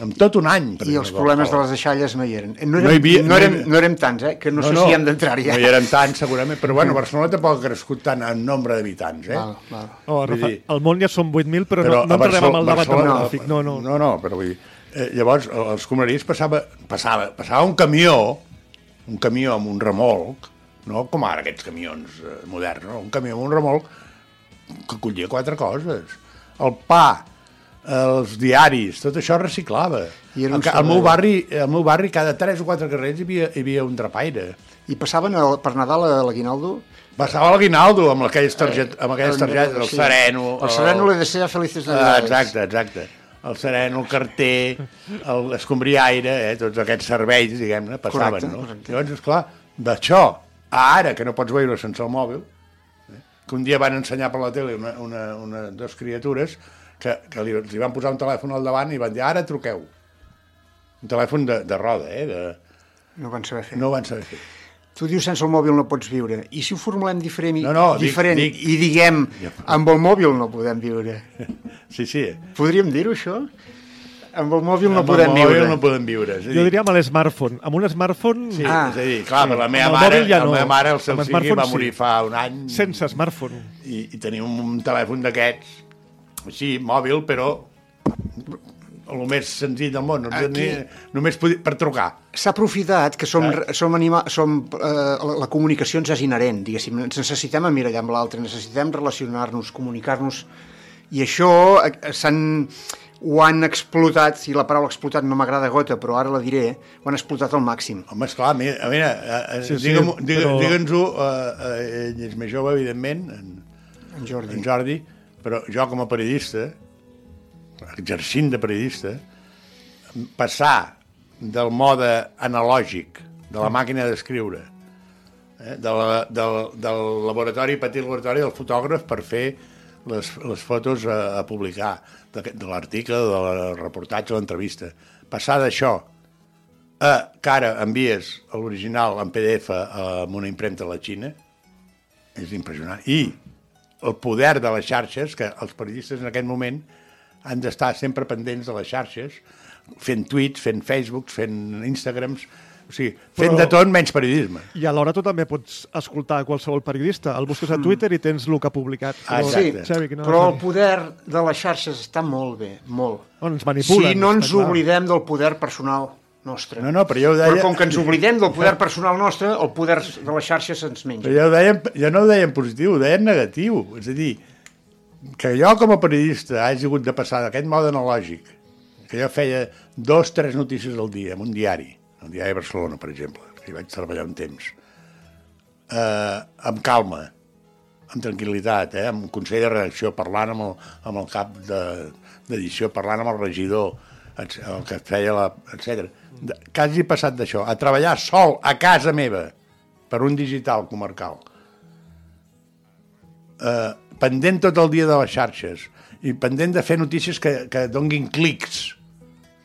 Amb tot un any.
I els problemes de les deixalles no hi eren. No
No
érem,
hi havia-
no,
no hi
érem, no érem tants, eh? que no, sé si hem d'entrar-hi.
No
Eh?
hi eren tants, segurament, però bueno, Barcelona tampoc ha crescut tant en nombre d'habitants, eh?
Val, val.
Oh,
Vull
Rafa,
dir-
al món ja són 8.000, però,
Però
no, no entrarem en el debat
Barcelona-
demogràfic. No, no.
No, no, però vull dir... Eh, llavors, als comerís passava, passava, passava un camió, un camió amb un remolc, no com ara aquests camions eh, moderns, no? un camió amb un remolc que collia quatre coses. El pa, els diaris, tot això reciclava.
I era
Al, meu barri, al meu barri, cada tres o quatre carrers hi havia, hi havia un trapaire.
I passaven el, per Nadal a l'Aguinaldo
Passava l'aguinaldo amb aquelles targetes, amb aquelles targetes, el
Sí.
sereno...
El sereno le desea felices
Ah,
Navidades.
exacte, exacte. El sereno, el carter, l'escombriaire, eh, tots aquests serveis, diguem-ne, passaven,
Correcte,
no?
correcte.
Llavors, esclar, d'això a ara, que no pots veure sense el mòbil, eh, que un dia van ensenyar per la tele una, una, una, dos criatures que, que li, li van posar un telèfon al davant i van dir, ara truqueu. Un telèfon de, de roda, eh? De,
No van saber fer.
no van saber fer.
Tu dius sense el mòbil no pots viure. I si ho formulem diferent, i-
No, no, dic-
diferent
dic-
i diguem amb el mòbil no podem viure.
Sí, sí.
Podríem dir-ho, això? Amb el mòbil no
Amb
podem
el mòbil
viure.
no podem viure. És a dir,
Jo diria amb l'smartphone. Amb un smartphone,
Sí,
Ah,
és a dir, clar,
sí.
sí. la meva mare,
ja
la
no.
meva mare, el seu
el
fill, va
smartphone,
morir
sí.
fa un any
sense smartphone.
i, i tenia un telèfon d'aquests, així, mòbil, però el més senzill del món, no,
Aquí-
ni, només podi- per trucar.
S'ha aprofitat que som,
Eh?
som, anima, som eh, la, la comunicació ens és inherent, diguéssim. Ens necessitem emmirallar amb l'altre, necessitem relacionar-nos, comunicar-nos, i això eh, s'han ho han explotat, si la paraula explotat no m'agrada gota, però ara la diré, ho han explotat al màxim.
Home, esclar, a mi- a veure, eh,
Sí,
sí, digue-ho, digue,
però-
digue'ns-ho, eh, eh, ell és més jove, evidentment, en,
En Jordi.
en Jordi, però jo com a periodista, exercint de periodista, passar del mode analògic, de la màquina d'escriure, eh, de la, del, del laboratori, petit laboratori del fotògraf per fer les, les fotos a, a publicar, de, de l'article, del reportatge, l'entrevista. Passar d'això a que ara envies l'original en PDF a una impremta a la Xina, és impressionant. I el poder de les xarxes, que els periodistes en aquest moment han d'estar sempre pendents de les xarxes, fent tuits, fent Facebooks, fent Instagrams, o sigui, fent
Però-
de tot menys periodisme.
I alhora tu també pots escoltar qualsevol periodista. El busques a Twitter i tens el que ha publicat.
Ah,
Però,
exacte.
Xavi, quina
Però el poder de les xarxes està molt bé, molt.
Bueno, ens manipulen.
si no ens
clar.
oblidem del poder personal nostre.
No, no, però jo ho deia...
Però com que ens oblidem del poder personal nostre, el poder de les xarxes se'ns menja.
Però jo, ho deia, jo no ho deia en positiu, ho deia en negatiu. És a dir, que jo com a periodista hagi hagut de passar d'aquest mode analògic, que jo feia dos, tres notícies al dia en un diari, el diari de Barcelona, per exemple, que hi vaig treballar un temps, eh, amb calma, amb tranquil·litat, eh, amb consell de redacció, parlant amb el, amb el cap de- d'edició, de, parlant amb el regidor, el que feia la... etc. Hagi passat d'això a treballar sol a casa meva per un digital comarcal, eh, pendent tot el dia de les xarxes i pendent de fer notícies que, que donguin clics.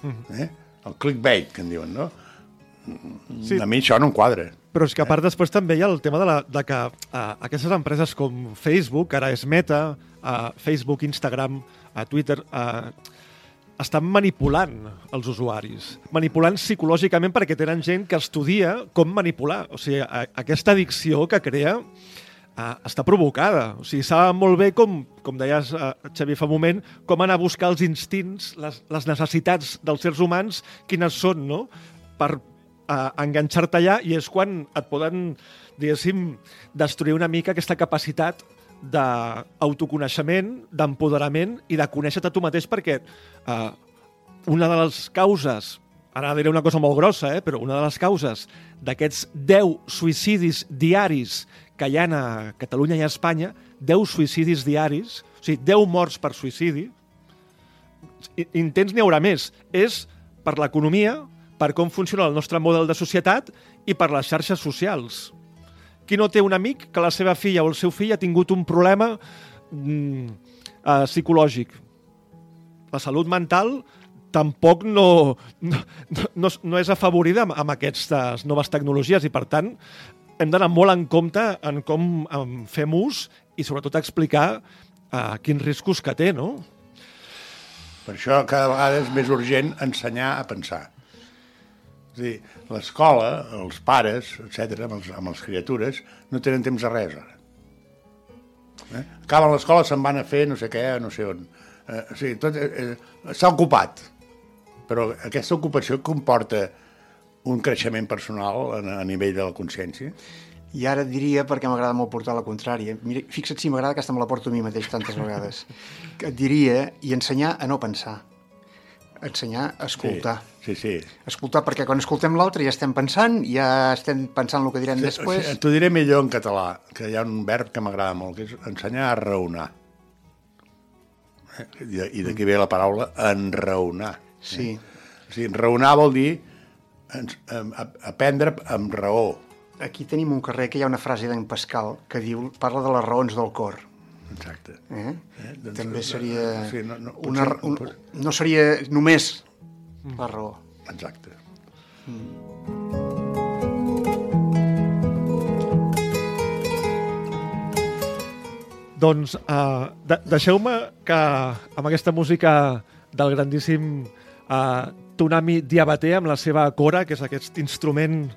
Eh? El clickbait, que en diuen, no?
Sí.
A mi això no em quadra.
Però és que a part després també hi ha el tema de, la, de que uh, aquestes empreses com Facebook, ara és Meta, uh, Facebook, Instagram, uh, Twitter, uh, estan manipulant els usuaris. Manipulant psicològicament perquè tenen gent que estudia com manipular. O sigui, a, aquesta addicció que crea uh, està provocada. O sigui, saben molt bé com, com deies, uh, Xavi, fa un moment, com anar a buscar els instints, les, les necessitats dels sers humans, quines són, no?, per uh, enganxar-te allà i és quan et poden, diguéssim, destruir una mica aquesta capacitat d'autoconeixement, d'empoderament i de conèixer-te tu mateix perquè uh, una de les causes, ara diré una cosa molt grossa, eh, però una de les causes d'aquests 10 suïcidis diaris que hi ha a Catalunya i a Espanya, 10 suïcidis diaris, o sigui, 10 morts per suïcidi, intents n'hi haurà més. És per l'economia, per com funciona el nostre model de societat i per les xarxes socials. Qui no té un amic que la seva filla o el seu fill ha tingut un problema mm, eh, psicològic? La salut mental tampoc no, no, no, no és afavorida amb, amb aquestes noves tecnologies i, per tant, hem d'anar molt en compte en com en fem ús i, sobretot, explicar eh, quins riscos que té, no?
Per això cada vegada és més urgent ensenyar a pensar. És a dir, l'escola, els pares, etc, amb, els, amb les criatures, no tenen temps a res, ara. Eh? Acaben l'escola, se'n van a fer no sé què, no sé on. Eh, o sigui, tot eh, eh, s'ha ocupat. Però aquesta ocupació comporta un creixement personal a, a nivell de la consciència.
I ara et diria, perquè m'agrada molt portar la contrària, mira, fixa't si m'agrada que hasta me la porto a mi mateix tantes vegades, que et diria, i ensenyar a no pensar, ensenyar a escoltar.
Sí, sí.
Escoltar, perquè quan escoltem l'altre ja estem pensant, ja estem pensant el que direm després.
T'ho diré millor en català, que hi ha un verb que m'agrada molt, que és ensenyar a raonar. Eh? I d'aquí ve la paraula enraonar.
Sí.
O sigui, raonar vol dir ens- em- ap- aprendre amb raó.
Aquí tenim un carrer que hi ha una frase d'en Pascal que diu, parla de les raons del cor.
Exacte.
Eh?
Eh, doncs,
També
eh,
seria...
sí, no- no,
una,
potser-
un,
potser-
no seria només la raó.
Exacte.
Doncs uh, de deixeu-me que amb aquesta música del grandíssim uh, Tsunami Diabaté amb la seva cora, que és aquest instrument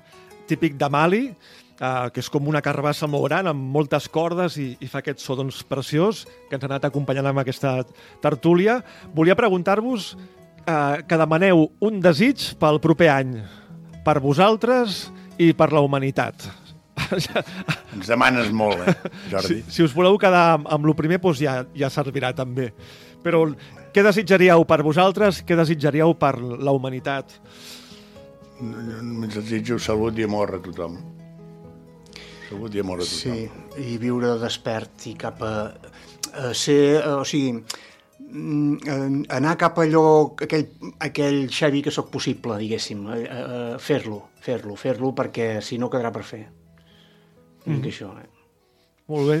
típic de Mali, uh, que és com una carbassa molt gran amb moltes cordes i, i fa aquest so doncs, preciós que ens ha anat acompanyant amb aquesta tertúlia. Volia preguntar-vos eh, que demaneu un desig pel proper any, per vosaltres i per la humanitat.
Ens demanes molt, eh, Jordi?
Si, si us voleu quedar amb, amb lo primer, doncs ja, ja servirà també. Però què desitjaríeu per vosaltres? Què desitjaríeu per la humanitat?
Ens desitjo salut i amor a tothom. Salut i amor a tothom.
Sí, i viure despert i cap a, a ser, o sigui, mm, en- anar cap a allò, aquell, aquell Xavi que sóc possible, diguéssim, fer-lo, fer-lo, fer-lo, perquè si no quedarà per fer. Una mica això, eh?
Molt bé,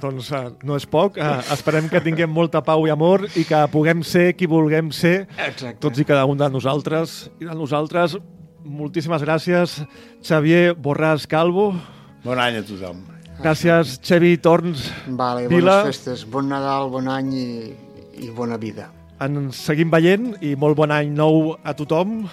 doncs uh, no és poc. Uh, esperem que tinguem molta pau i amor i que puguem ser qui vulguem ser,
Exacte.
tots i cada un de nosaltres. I de nosaltres, moltíssimes gràcies, Xavier Borràs Calvo.
Bon any a tothom.
Gràcies, Xevi Torns
Vale,
Vila.
bones festes, bon Nadal, bon any i, i bona vida.
Ens seguim veient i molt bon any nou a tothom.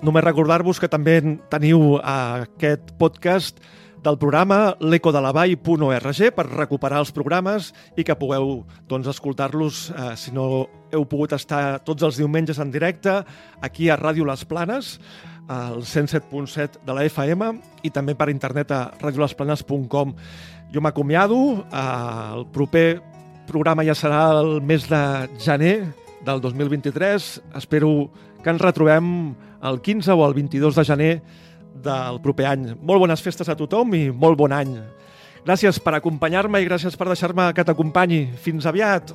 Només recordar-vos que també teniu aquest podcast del programa l'ecodelavall.org per recuperar els programes i que pugueu doncs, escoltar-los eh, si no heu pogut estar tots els diumenges en directe aquí a Ràdio Les Planes al 107.7 de la FM i també per internet a radiolesplanes.com. Jo m'acomiado, eh, el proper programa ja serà el mes de gener del 2023. Espero que ens retrobem el 15 o el 22 de gener del proper any. Molt bones festes a tothom i molt bon any. Gràcies per acompanyar-me i gràcies per deixar-me que t'acompanyi. Fins aviat!